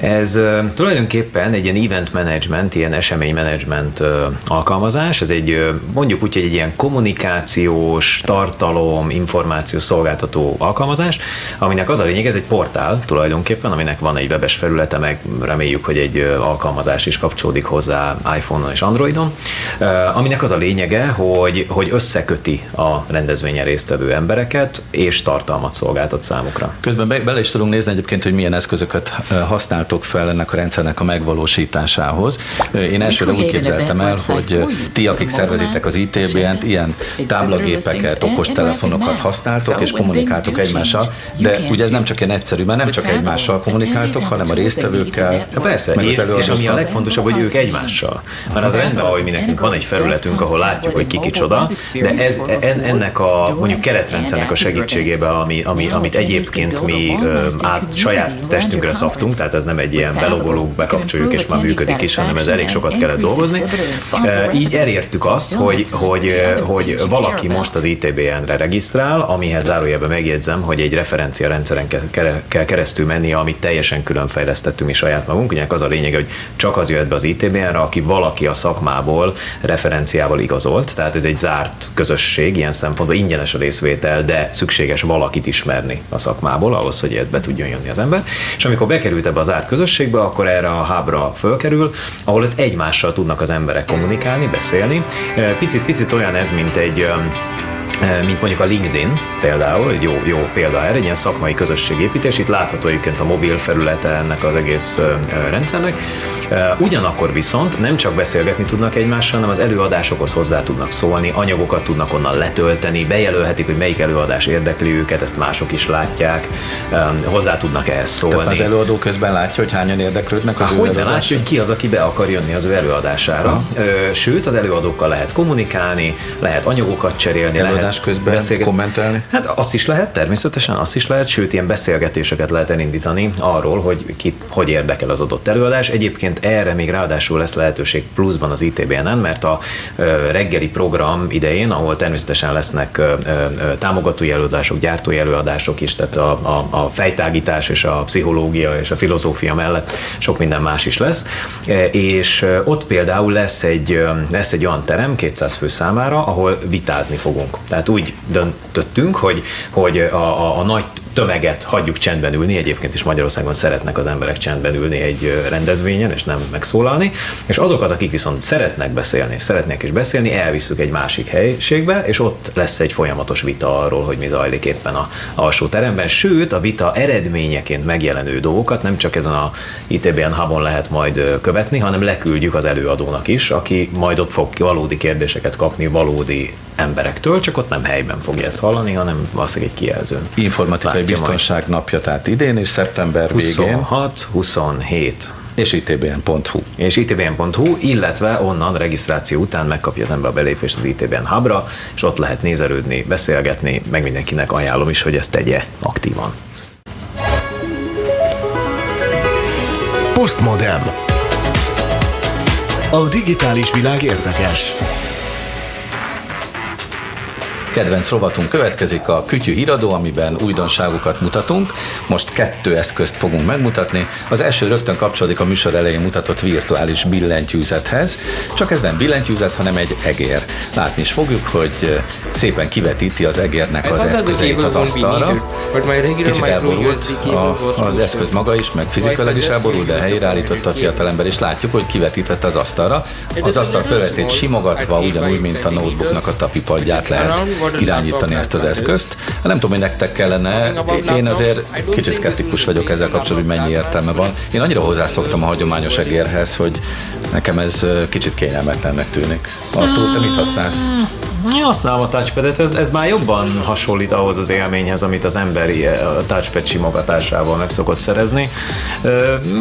Ez tulajdonképpen egy ilyen event management, ilyen esemény management alkalmazás, ez egy mondjuk úgy, hogy egy ilyen kommunikációs, tartalom, információ szolgáltató alkalmazás, aminek az a lényeg, ez egy portál tulajdonképpen, aminek van egy webes felülete, meg reméljük, hogy egy alkalmazás is kapcsolódik hozzá iPhone-on és Androidon, aminek az a lényege, hogy, hogy összeköti a rendezvényen résztvevő embereket, és tartalmat szolgáltat számukra. Közben be, bele is tudunk nézni egyébként, hogy milyen eszközöket használ használtok fel ennek a rendszernek a megvalósításához. Én elsőre úgy képzeltem el, hogy ti, akik szervezitek az ITBN-t, ilyen táblagépeket, okostelefonokat használtok és kommunikáltok egymással, de ugye ez nem csak ilyen egyszerű, mert nem csak egymással kommunikáltok, hanem a résztvevőkkel. Persze, meg és, az és ami a legfontosabb, hogy ők egymással. Mert az rendben, hogy mi nekünk van egy felületünk, ahol látjuk, hogy ki kicsoda, de ez, ennek a mondjuk keretrendszernek a segítségével, ami, ami, amit egyébként mi át, saját testünkre szabtunk, tehát ez nem nem egy ilyen belogolók, bekapcsoljuk és már működik is, hanem ez elég sokat kellett dolgozni. Így elértük azt, hogy, hogy, hogy valaki most az ITBN-re regisztrál, amihez zárójelben megjegyzem, hogy egy referenciarendszeren kell keresztül menni, amit teljesen külön fejlesztettünk mi saját magunk. Ugye az a lényeg, hogy csak az jöhet be az ITBN-re, aki valaki a szakmából referenciával igazolt, tehát ez egy zárt közösség, ilyen szempontból ingyenes a részvétel, de szükséges valakit ismerni a szakmából, ahhoz, hogy be tudjon jönni az ember. És amikor bekerült ebbe a zárt közösségbe, akkor erre a hubra fölkerül, ahol ott egymással tudnak az emberek kommunikálni, beszélni. Picit, picit olyan ez, mint egy mint mondjuk a LinkedIn például, egy jó, jó példa erre, egy ilyen szakmai közösségépítés, itt látható egyébként a mobil felülete ennek az egész rendszernek. Ugyanakkor viszont nem csak beszélgetni tudnak egymással, hanem az előadásokhoz hozzá tudnak szólni, anyagokat tudnak onnan letölteni, bejelölhetik, hogy melyik előadás érdekli őket, ezt mások is látják, hozzá tudnak ehhez szólni. Tehát az előadó közben látja, hogy hányan érdeklődnek az Há, ő hogy látja, hogy ki az, aki be akar jönni az ő előadására. Ha. Sőt, az előadókkal lehet kommunikálni, lehet anyagokat cserélni, Előadás lehet közben beszélget... kommentelni. Hát azt is lehet, természetesen azt is lehet, sőt, ilyen beszélgetéseket lehet elindítani arról, hogy ki hogy érdekel az adott előadás. Egyébként erre még ráadásul lesz lehetőség pluszban az ITBN-en, mert a reggeli program idején, ahol természetesen lesznek támogatói előadások, gyártói előadások is, tehát a, a, a fejtágítás és a pszichológia és a filozófia mellett sok minden más is lesz. És ott például lesz egy, lesz egy olyan terem 200 fő számára, ahol vitázni fogunk. Tehát úgy döntöttünk, hogy, hogy a, a, a nagy tömeget hagyjuk csendben ülni, egyébként is Magyarországon szeretnek az emberek csendben ülni egy rendezvényen, és nem megszólalni, és azokat, akik viszont szeretnek beszélni, szeretnék is beszélni, elvisszük egy másik helységbe, és ott lesz egy folyamatos vita arról, hogy mi zajlik éppen a alsó teremben, sőt, a vita eredményeként megjelenő dolgokat nem csak ezen a ITBN hubon lehet majd követni, hanem leküldjük az előadónak is, aki majd ott fog valódi kérdéseket kapni valódi emberektől, csak ott nem helyben fogja ezt hallani, hanem valószínűleg egy kijelzőn. Informatikai biztonság majd. napja, tehát idén és szeptember 26, végén. 26, 27 és itbn.hu. És itbn.hu, illetve onnan regisztráció után megkapja az ember a belépést az ITBN Hubra, és ott lehet nézelődni, beszélgetni, meg mindenkinek ajánlom is, hogy ezt tegye aktívan. Postmodem. A digitális világ érdekes. Kedvenc rovatunk következik a Kütyű híradó, amiben újdonságokat mutatunk. Most kettő eszközt fogunk megmutatni. Az első rögtön kapcsolódik a műsor elején mutatott virtuális billentyűzethez. Csak ez nem billentyűzet, hanem egy egér. Látni is fogjuk, hogy szépen kivetíti az egérnek az eszközeit az asztalra. Kicsit elborult a, az eszköz maga is, meg fizikailag is elborult, de helyére állította a fiatalember, és látjuk, hogy kivetítette az asztalra. Az asztal fölvetét simogatva, ugyanúgy, mint a notebooknak a tapipadját lehet irányítani ezt az eszközt. Nem tudom, hogy nektek kellene, én azért kicsit szkeptikus vagyok ezzel kapcsolatban, hogy mennyi értelme van. Én annyira hozzászoktam a hagyományos egérhez, hogy nekem ez kicsit kényelmetlennek tűnik. Artúr, te mit használsz? Ja, használom a touchpadet, ez, ez már jobban hasonlít ahhoz az élményhez, amit az emberi a touchpad simogatásával meg szokott szerezni.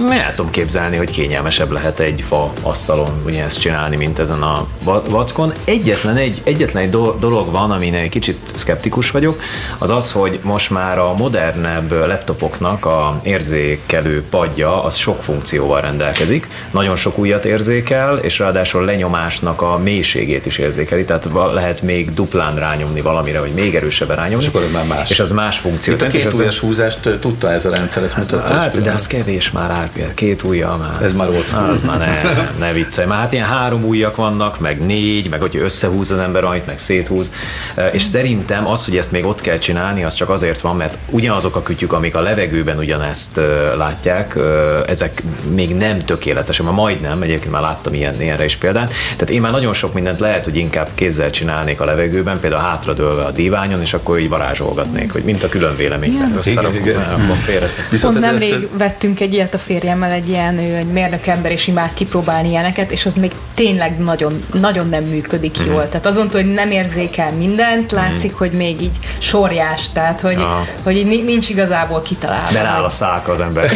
El tudom képzelni, hogy kényelmesebb lehet egy fa asztalon ugye ezt csinálni, mint ezen a vackon. Egyetlen egy, egyetlen egy dolog van, amin egy kicsit szkeptikus vagyok, az az, hogy most már a modernebb laptopoknak a érzékelő padja az sok funkcióval rendelkezik. Nagyon sok újat érzékel, és ráadásul lenyomásnak a mélységét is érzékeli, tehát lehet lehet még duplán rányomni valamire, vagy még erősebben rányomni. És akkor már más. És az más funkció. Itt a két ujjas húzást tudta ez a rendszer, ezt mutatta. Hát, de az kevés már át, két ujja már. Ez már volt. Az már ne, ne viccelj. Már hát ilyen három ujjak vannak, meg négy, meg hogy összehúz az ember annyit, meg széthúz. És szerintem az, hogy ezt még ott kell csinálni, az csak azért van, mert ugyanazok a kütyük, amik a levegőben ugyanezt látják, ezek még nem tökéletesek, ma majdnem, egyébként már láttam ilyen, ilyenre is példát. Tehát én már nagyon sok mindent lehet, hogy inkább kézzel csinálni csinálnék a levegőben, például hátradőlve a diványon, és akkor így varázsolgatnék, hogy mint a külön véleményben összerakunk, Viszont nemrég ezt... vettünk egy ilyet a férjemmel, egy ilyen ő, egy mérnök ember, és imád kipróbálni ilyeneket, és az még tényleg nagyon, nagyon nem működik mm. jól. Tehát azon, hogy nem érzékel mindent, látszik, mm. hogy még így sorjás, tehát hogy, ah. hogy így nincs igazából kitalálva. Beláll a szák az ember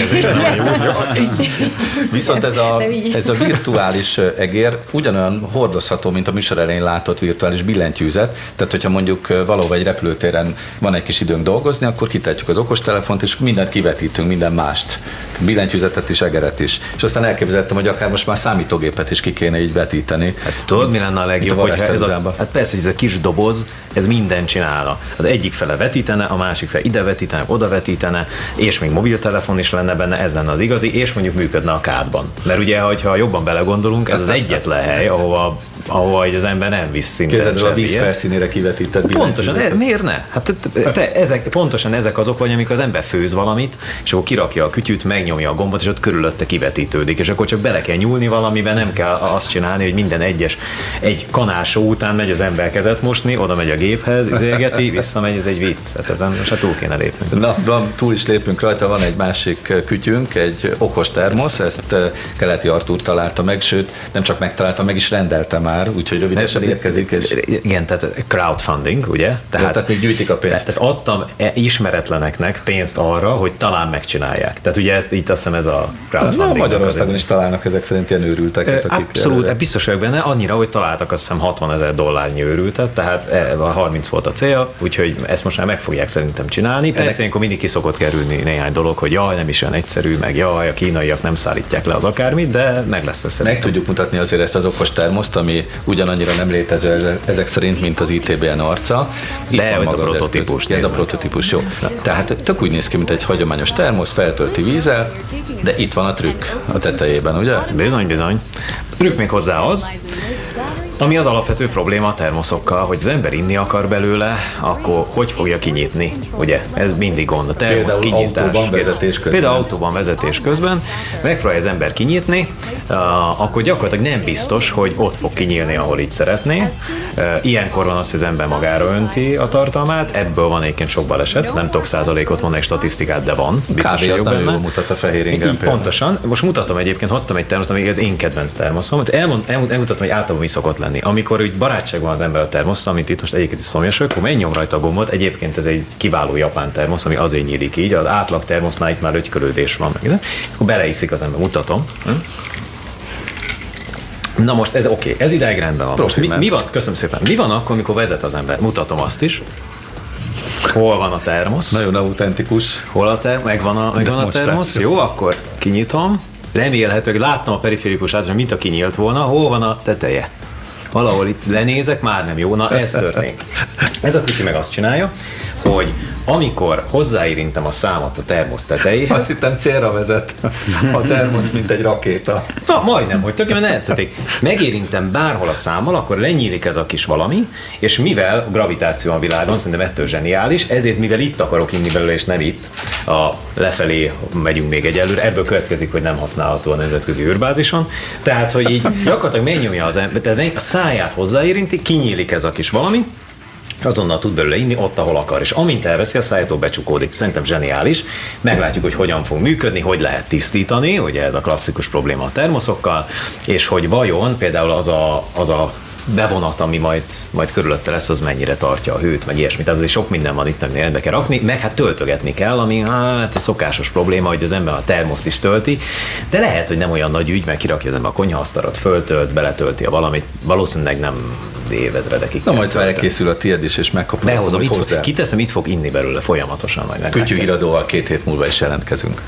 Viszont ez a, ez a virtuális egér ugyanolyan hordozható, mint a műsor elején látott virtuális billentyűzet, tehát hogyha mondjuk valahol egy repülőtéren van egy kis időnk dolgozni, akkor kitetjük az okostelefont, és mindent kivetítünk, minden mást. Billentyűzetet is, egeret is. És aztán elképzeltem, hogy akár most már számítógépet is ki kéne így vetíteni. Hát tudod, mi lenne a legjobb, a ez a, hát persze, hogy ez a kis doboz, ez minden csinálna. Az egyik fele vetítene, a másik fele ide vetítene, oda vetítene, és még mobiltelefon is lenne benne, ez lenne az igazi, és mondjuk működne a kádban. Mert ugye, hogyha jobban belegondolunk, ez az egyetlen hely, ahova ahova az ember nem visz szinte Képzeld, a víz felszínére kivetített Pontosan, e, miért ne? Hát te, te, ezek, pontosan ezek azok vagy, amikor az ember főz valamit, és akkor kirakja a kütyűt, megnyomja a gombot, és ott körülötte kivetítődik, és akkor csak bele kell nyúlni valamiben, nem kell azt csinálni, hogy minden egyes, egy kanásó után megy az ember kezet mosni, oda megy a géphez, izélgeti, visszamegy, ez egy vicc. Hát ezen most hát túl kéne lépni. Na, van, túl is lépünk rajta, van egy másik kütyünk, egy okos termosz, ezt Keleti Artúr találta meg, sőt, nem csak megtalálta, meg is rendelte már, úgyhogy rövidesen érkezik. És... Igen, tehát crowdfunding, ugye? Tehát, tehát még gyűjtik a pénzt. Tehát adtam e- ismeretleneknek pénzt arra, hogy talán megcsinálják. Tehát ugye ezt, itt azt hiszem ez a crowdfunding. Na, Magyarországon is találnak ezek szerint ilyen őrülteket. Akik Abszolút, előre. biztos vagyok benne, annyira, hogy találtak azt hiszem 60 ezer dollárnyi őrültet, tehát e, a 30 volt a cél, úgyhogy ezt most már meg fogják szerintem csinálni. Persze ilyenkor mindig ki szokott kerülni néhány dolog, hogy jaj, nem is olyan egyszerű, meg jaj, a kínaiak nem szállítják le az akármit, de meg lesz ez Meg tudjuk mutatni azért ezt az okos termoszt, ami ugyanannyira nem létező ezek szerint, mint az ITBN arca. Itt de van maga a prototípus. Ez a prototípus, jó. Tehát tök úgy néz ki, mint egy hagyományos termosz, feltölti vízzel, de itt van a trükk a tetejében, ugye? Bizony, bizony. Trükk még hozzá az, ami az alapvető probléma a termoszokkal, hogy az ember inni akar belőle, akkor hogy fogja kinyitni? Ugye, ez mindig gond. A termosz Például kinyitás. autóban vezetés közben. Például autóban vezetés közben megpróbálja az ember kinyitni, akkor gyakorlatilag nem biztos, hogy ott fog kinyílni, ahol itt szeretné. Ilyenkor van az, hogy az ember magára önti a tartalmát, ebből van egyébként sok baleset, nem tudok százalékot mondani statisztikát, de van. Biztos Kb. benne. jól mutat a fehér ingen Pontosan. Most mutatom egyébként, hoztam egy termoszt, ami az én kedvenc termoszom. Elmond, elmutatom, hogy általában mi szokott lenni lenni. Amikor úgy barátság van az ember a termosz, amit itt most egyébként is szomjas akkor menj rajta a gombot. Egyébként ez egy kiváló japán termosz, ami azért nyílik így. Az átlag termosznál itt már ötykölődés van. Akkor beleiszik az ember, mutatom. Hm? Na most ez oké, okay. ez ideig rendben van. Most mi, mi, van, köszönöm szépen, mi van akkor, amikor vezet az ember? Mutatom azt is. Hol van a termosz? Nagyon autentikus. Hol a termosz? Megvan a, megvan a termosz? Jó, akkor kinyitom. Remélhetőleg láttam a periférikus átról, mint a kinyílt volna. Hol van a teteje? Valahol itt lenézek, már nem jó, na ez történik. Ez a kütyű meg azt csinálja, hogy amikor hozzáérintem a számot a termosz tetejéhez... Azt hittem célra vezet a termosz, mint egy rakéta. Na, majdnem, hogy tökéletesen elszöpik. Megérintem bárhol a számmal, akkor lenyílik ez a kis valami, és mivel a gravitáció a világon, szerintem ettől zseniális, ezért mivel itt akarok inni belőle, és nem itt, a lefelé megyünk még egyelőre, ebből következik, hogy nem használható a nemzetközi űrbázison. Tehát, hogy így gyakorlatilag megnyomja az ember, tehát a száját hozzáérinti, kinyílik ez a kis valami, azonnal tud belőle inni ott, ahol akar. És amint elveszi, a szájától becsukódik. Szerintem zseniális. Meglátjuk, hogy hogyan fog működni, hogy lehet tisztítani, ugye ez a klasszikus probléma a termoszokkal, és hogy vajon például az a, az a bevonat, ami majd, majd körülötte lesz, az mennyire tartja a hőt, meg ilyesmit. Tehát azért sok minden van itt, amit rendbe kell rakni, meg hát töltögetni kell, ami hát a szokásos probléma, hogy az ember a termoszt is tölti, de lehet, hogy nem olyan nagy ügy, mert kirakja az ember a konyhaasztalat, föltölt, beletölti a valamit, valószínűleg nem évezredekig. Na majd vele készül a tiéd is, és megkapod. Behozom, itt fog, kiteszem, itt fog inni belőle folyamatosan. Majd Kütyű híradóval két hét múlva is jelentkezünk.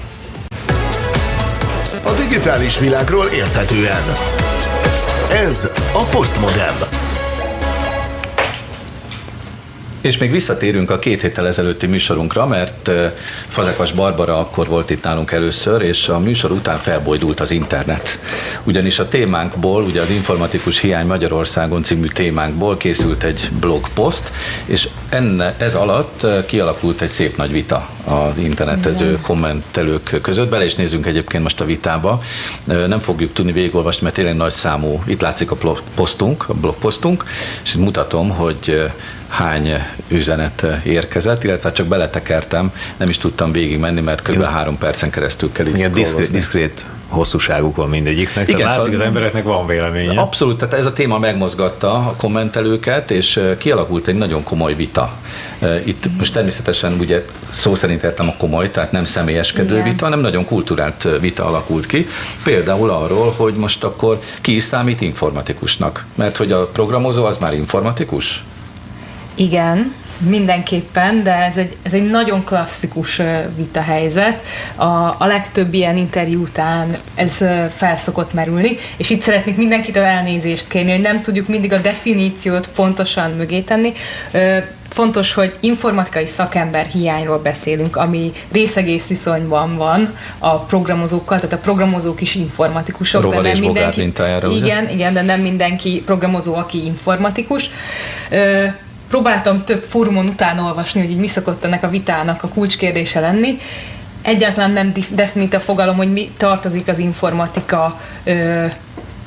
A digitális világról érthetően. Ez a Postmodem. És még visszatérünk a két héttel ezelőtti műsorunkra, mert Fazekas Barbara akkor volt itt nálunk először, és a műsor után felbojdult az internet. Ugyanis a témánkból, ugye az Informatikus Hiány Magyarországon című témánkból készült egy blogpost, és enne, ez alatt kialakult egy szép nagy vita az internetező kommentelők között. Bele is nézzünk egyébként most a vitába. Nem fogjuk tudni végigolvasni, mert tényleg nagy számú, itt látszik a posztunk, a blogposztunk, és itt mutatom, hogy hány üzenet érkezett, illetve csak beletekertem, nem is tudtam végigmenni, mert kb. három percen keresztül kell is Igen, diszkrét, diszkrét hosszúságuk van mindegyiknek. Igen, tehát látszik, szóval, az embereknek van véleménye. Abszolút, tehát ez a téma megmozgatta a kommentelőket, és kialakult egy nagyon komoly vita. Itt most természetesen ugye szó szerint értem a komoly, tehát nem személyeskedő Igen. vita, hanem nagyon kulturált vita alakult ki. Például arról, hogy most akkor ki is számít informatikusnak. Mert hogy a programozó az már informatikus? Igen, mindenképpen, de ez egy, ez egy nagyon klasszikus vitahelyzet. A, a legtöbb ilyen interjú után ez felszokott merülni, és itt szeretnék mindenkitől elnézést kérni, hogy nem tudjuk mindig a definíciót pontosan mögé tenni fontos, hogy informatikai szakember hiányról beszélünk, ami részegész viszonyban van a programozókkal, tehát a programozók is informatikusok, Roval de nem mindenki. mintájára, ugye? igen, igen, de nem mindenki programozó, aki informatikus. Ö, próbáltam több fórumon utána olvasni, hogy így mi szokott ennek a vitának a kulcskérdése lenni. Egyáltalán nem dif- definitív fogalom, hogy mi tartozik az informatika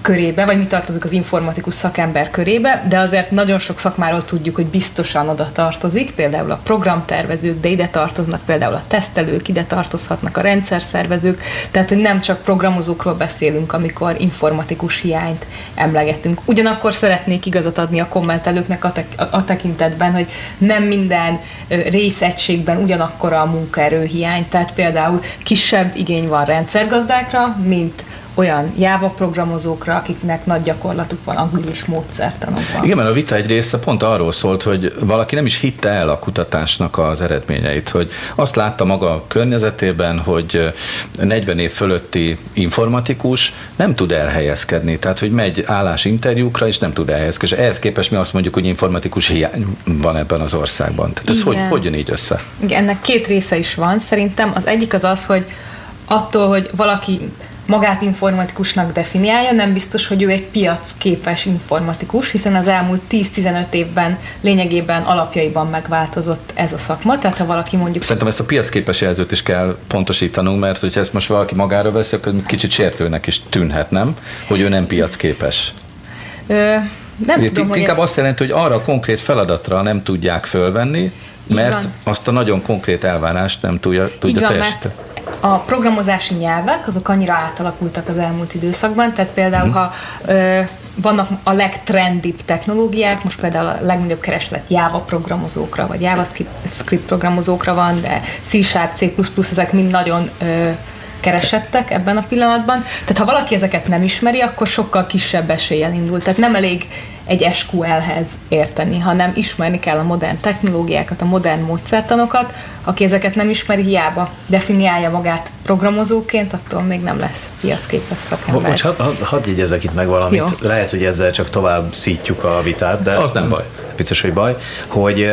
körébe, vagy mi tartozik az informatikus szakember körébe, de azért nagyon sok szakmáról tudjuk, hogy biztosan oda tartozik, például a programtervezők, de ide tartoznak például a tesztelők, ide tartozhatnak a rendszerszervezők, tehát hogy nem csak programozókról beszélünk, amikor informatikus hiányt emlegetünk. Ugyanakkor szeretnék igazat adni a kommentelőknek a, tek- a tekintetben, hogy nem minden részegységben ugyanakkor a munkaerőhiány, tehát például kisebb igény van rendszergazdákra, mint olyan Java programozókra, akiknek nagy gyakorlatuk van agilis módszertanokban. Igen, mert a vita egy része pont arról szólt, hogy valaki nem is hitte el a kutatásnak az eredményeit, hogy azt látta maga a környezetében, hogy 40 év fölötti informatikus nem tud elhelyezkedni, tehát hogy megy állásinterjúkra, és nem tud elhelyezkedni. És ehhez képest mi azt mondjuk, hogy informatikus hiány van ebben az országban. Tehát ez hogy, Igen. hogy jön így össze? Igen, ennek két része is van szerintem. Az egyik az az, hogy attól, hogy valaki magát informatikusnak definiálja, nem biztos, hogy ő egy piacképes informatikus, hiszen az elmúlt 10-15 évben lényegében alapjaiban megváltozott ez a szakma, tehát ha valaki mondjuk Szerintem ezt a piacképes jelzőt is kell pontosítanunk, mert hogyha ezt most valaki magára veszi, akkor kicsit sértőnek is tűnhet, nem? Hogy ő nem piacképes. Ö, nem Ez tudom, inkább ez... azt jelenti, hogy arra a konkrét feladatra nem tudják fölvenni, mert azt a nagyon konkrét elvárást nem tudja, tudja teljesíteni. A programozási nyelvek azok annyira átalakultak az elmúlt időszakban, tehát például, Mhm. ha ö, vannak a legtrendibb technológiák, most például a legnagyobb kereslet Java programozókra, vagy JavaScript programozókra van, de C Sharp, C++, ezek mind nagyon ö, keresettek ebben a pillanatban. Tehát ha valaki ezeket nem ismeri, akkor sokkal kisebb eséllyel indul. Tehát nem elég egy SQL-hez érteni, hanem ismerni kell a modern technológiákat, a modern módszertanokat. Aki ezeket nem ismeri, hiába definiálja magát programozóként, attól még nem lesz piacképes szakember. Bocs, hadd had, had jegyezzek itt meg valamit. Jó. Lehet, hogy ezzel csak tovább szítjuk a vitát, de... Az nem baj. Biztos, hogy baj, hogy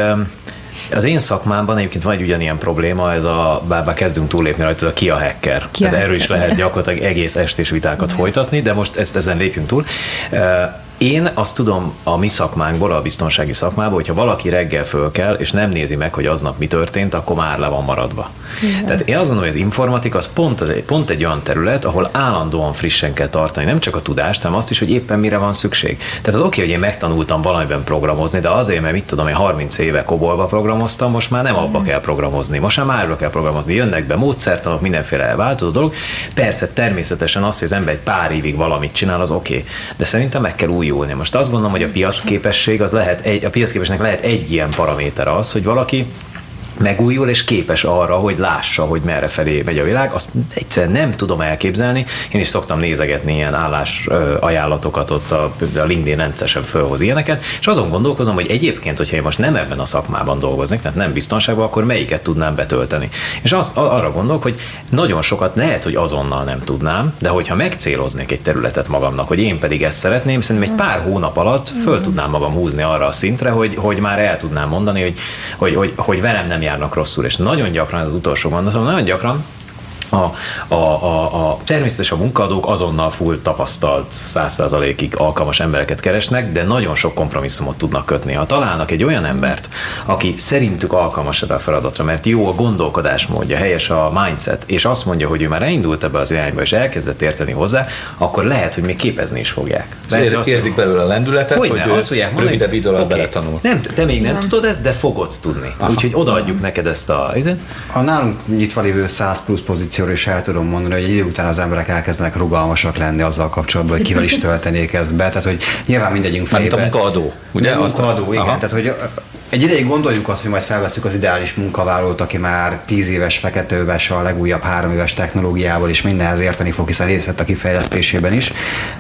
az én szakmámban egyébként van egy ugyanilyen probléma, ez a, bár, bár kezdünk túllépni rajta, ez a ki a hacker. Ki a Tehát erről is lehet gyakorlatilag egész estés vitákat folytatni, de most ezt ezen lépjünk túl. Én azt tudom a mi szakmánkból, a biztonsági szakmából, hogyha valaki reggel föl kell, és nem nézi meg, hogy aznap mi történt, akkor már le van maradva. Igen. Tehát én azt gondolom, hogy az informatika az pont, az egy, pont egy olyan terület, ahol állandóan frissen kell tartani nem csak a tudást, hanem azt is, hogy éppen mire van szükség. Tehát az oké, hogy én megtanultam valamiben programozni, de azért, mert mit tudom, én 30 éve kobolva programoztam, most már nem abba kell programozni, most már márba kell programozni. Jönnek be módszertanok, mindenféle változó dolog. Persze, természetesen az, hogy az ember egy pár évig valamit csinál, az oké. De szerintem meg kell újulni. Most azt gondolom, hogy a piacképesség az lehet egy, a piacképesnek lehet egy ilyen paraméter az, hogy valaki megújul és képes arra, hogy lássa, hogy merre felé megy a világ. Azt egyszerűen nem tudom elképzelni. Én is szoktam nézegetni ilyen állás ajánlatokat, ott a, a LinkedIn rendszeresen fölhoz ilyeneket, és azon gondolkozom, hogy egyébként, hogyha én most nem ebben a szakmában dolgoznék, tehát nem biztonságban, akkor melyiket tudnám betölteni. És az, arra gondolok, hogy nagyon sokat lehet, hogy azonnal nem tudnám, de hogyha megcéloznék egy területet magamnak, hogy én pedig ezt szeretném, szerintem egy pár hónap alatt föl tudnám magam húzni arra a szintre, hogy, hogy már el tudnám mondani, hogy, hogy, hogy, hogy velem nem járnak rosszul. És nagyon gyakran, ez az utolsó mondatom, nagyon gyakran a, a, a, a természetesen a munkadók azonnal full tapasztalt, száz százalékig alkalmas embereket keresnek, de nagyon sok kompromisszumot tudnak kötni. Ha találnak egy olyan embert, aki szerintük alkalmas erre a feladatra, mert jó a gondolkodásmódja, helyes a mindset, és azt mondja, hogy ő már elindult ebbe az irányba, és elkezdett érteni hozzá, akkor lehet, hogy még képezni is fogják. Lehet, hogy Érzik, belőle a lendületet, hogy hogy, ne, ő azt mondják, mondani, rövidebb idő alatt oké, beletanul. Nem, te még nem tudod ezt, de fogod tudni. Úgyhogy odaadjuk neked ezt a... izét. A nálunk nyitva lévő 100 plusz pozícióra is el tudom mondani, hogy idő után az emberek elkezdenek rugalmasak lenni azzal kapcsolatban, hogy kivel is töltenék ezt be. Tehát, hogy nyilván mindegyünk Mármint a fejében... munkaadó, ugye? Azt a- Munkaadó, igen. Aha. Tehát, hogy egy ideig gondoljuk azt, hogy majd felveszünk az ideális munkavállalót, aki már 10 éves feketőves a legújabb három éves technológiával is mindenhez érteni fog, hiszen részt vett a kifejlesztésében is.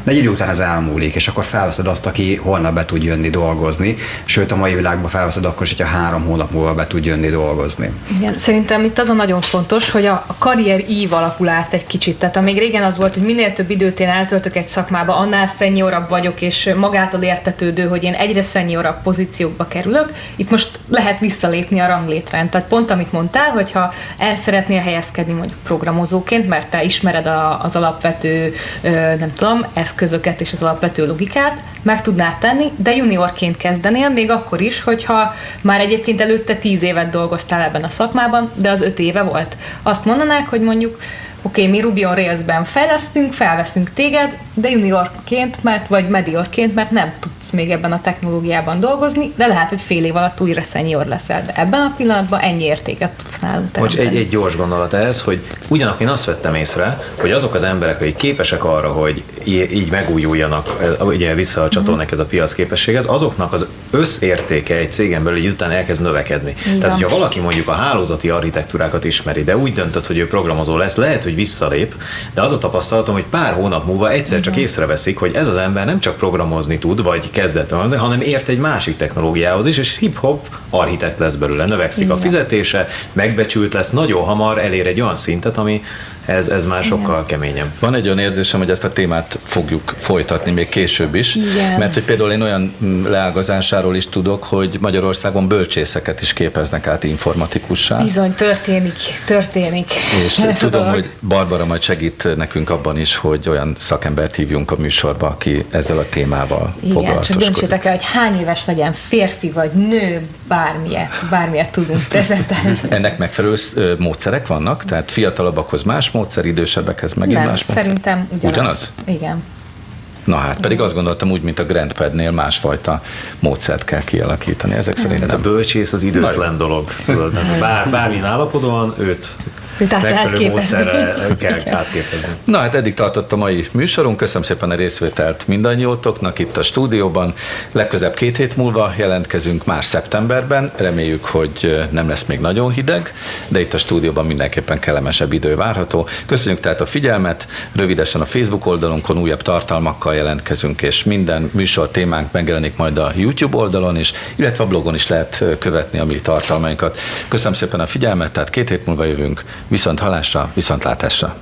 De egy idő után ez elmúlik, és akkor felveszed azt, aki holnap be tud jönni dolgozni. Sőt, a mai világban felveszed akkor is, hogyha három hónap múlva be tud jönni dolgozni. Igen, szerintem itt az a nagyon fontos, hogy a, karrier ív alakul át egy kicsit. Tehát amíg régen az volt, hogy minél több időt én eltöltök egy szakmába, annál szennyorabb vagyok, és magától értetődő, hogy én egyre szennyorabb pozíciókba kerülök. Itt most lehet visszalépni a ranglétrán. Tehát pont amit mondtál, hogyha el szeretnél helyezkedni mondjuk programozóként, mert te ismered a, az alapvető, nem tudom, eszközöket és az alapvető logikát, meg tudnád tenni, de juniorként kezdenél, még akkor is, hogyha már egyébként előtte tíz évet dolgoztál ebben a szakmában, de az öt éve volt. Azt mondanák, hogy mondjuk oké, okay, mi Ruby on Rails-ben fejlesztünk, felveszünk téged, de juniorként, mert, vagy mediorként, mert nem tudsz még ebben a technológiában dolgozni, de lehet, hogy fél év alatt újra senior leszel, de ebben a pillanatban ennyi értéket tudsz nálunk Most egy, egy gyors gondolat ez, hogy ugyanakkor én azt vettem észre, hogy azok az emberek, akik képesek arra, hogy így megújuljanak, ugye visszacsatolnak mm-hmm. ez a piac képességhez, azoknak az összértéke egy cégen belül után elkezd növekedni. Igen. Tehát, hogyha valaki mondjuk a hálózati architektúrákat ismeri, de úgy döntött, hogy ő programozó lesz, lehet, hogy visszalép, de az a tapasztalatom, hogy pár hónap múlva egyszer csak észreveszik, hogy ez az ember nem csak programozni tud, vagy kezdett volna, hanem ért egy másik technológiához is, és hip-hop architekt lesz belőle, növekszik Igen. a fizetése, megbecsült lesz, nagyon hamar elér egy olyan szintet, ami ez, ez már sokkal Igen. keményebb. Van egy olyan érzésem, hogy ezt a témát fogjuk folytatni még később is, Igen. mert hogy például én olyan mm, leágazásáról is tudok, hogy Magyarországon bölcsészeket is képeznek át informatikussá. Bizony, történik, történik. És ez tudom, hogy Barbara majd segít nekünk abban is, hogy olyan szakembert hívjunk a műsorba, aki ezzel a témával Igen, csak döntsétek el, hogy hány éves legyen, férfi vagy nő, bármilyet, bármilyet tudunk prezentálni. Ennek megfelelő módszerek vannak, tehát fiatalabbakhoz más módszer, idősebbekhez megint Nem, más módszer? szerintem ugyanaz. ugyanaz. Igen. Na hát, pedig azt gondoltam úgy, mint a Grandpadnél másfajta módszert kell kialakítani. Ezek szerint a bölcsész az időtlen dolog. Tudod, bár, bármilyen állapotban őt megfelelő módszerre kell átképezni. Na hát eddig tartott a mai műsorunk. Köszönöm szépen a részvételt mindannyiótoknak itt a stúdióban. Legközebb két hét múlva jelentkezünk már szeptemberben. Reméljük, hogy nem lesz még nagyon hideg, de itt a stúdióban mindenképpen kellemesebb idő várható. Köszönjük tehát a figyelmet. Rövidesen a Facebook oldalunkon újabb tartalmakkal jelentkezünk, és minden műsor témánk megjelenik majd a YouTube oldalon is, illetve a blogon is lehet követni a mi tartalmainkat. Köszönöm szépen a figyelmet, tehát két hét múlva jövünk. Viszont halásra, viszont látásra.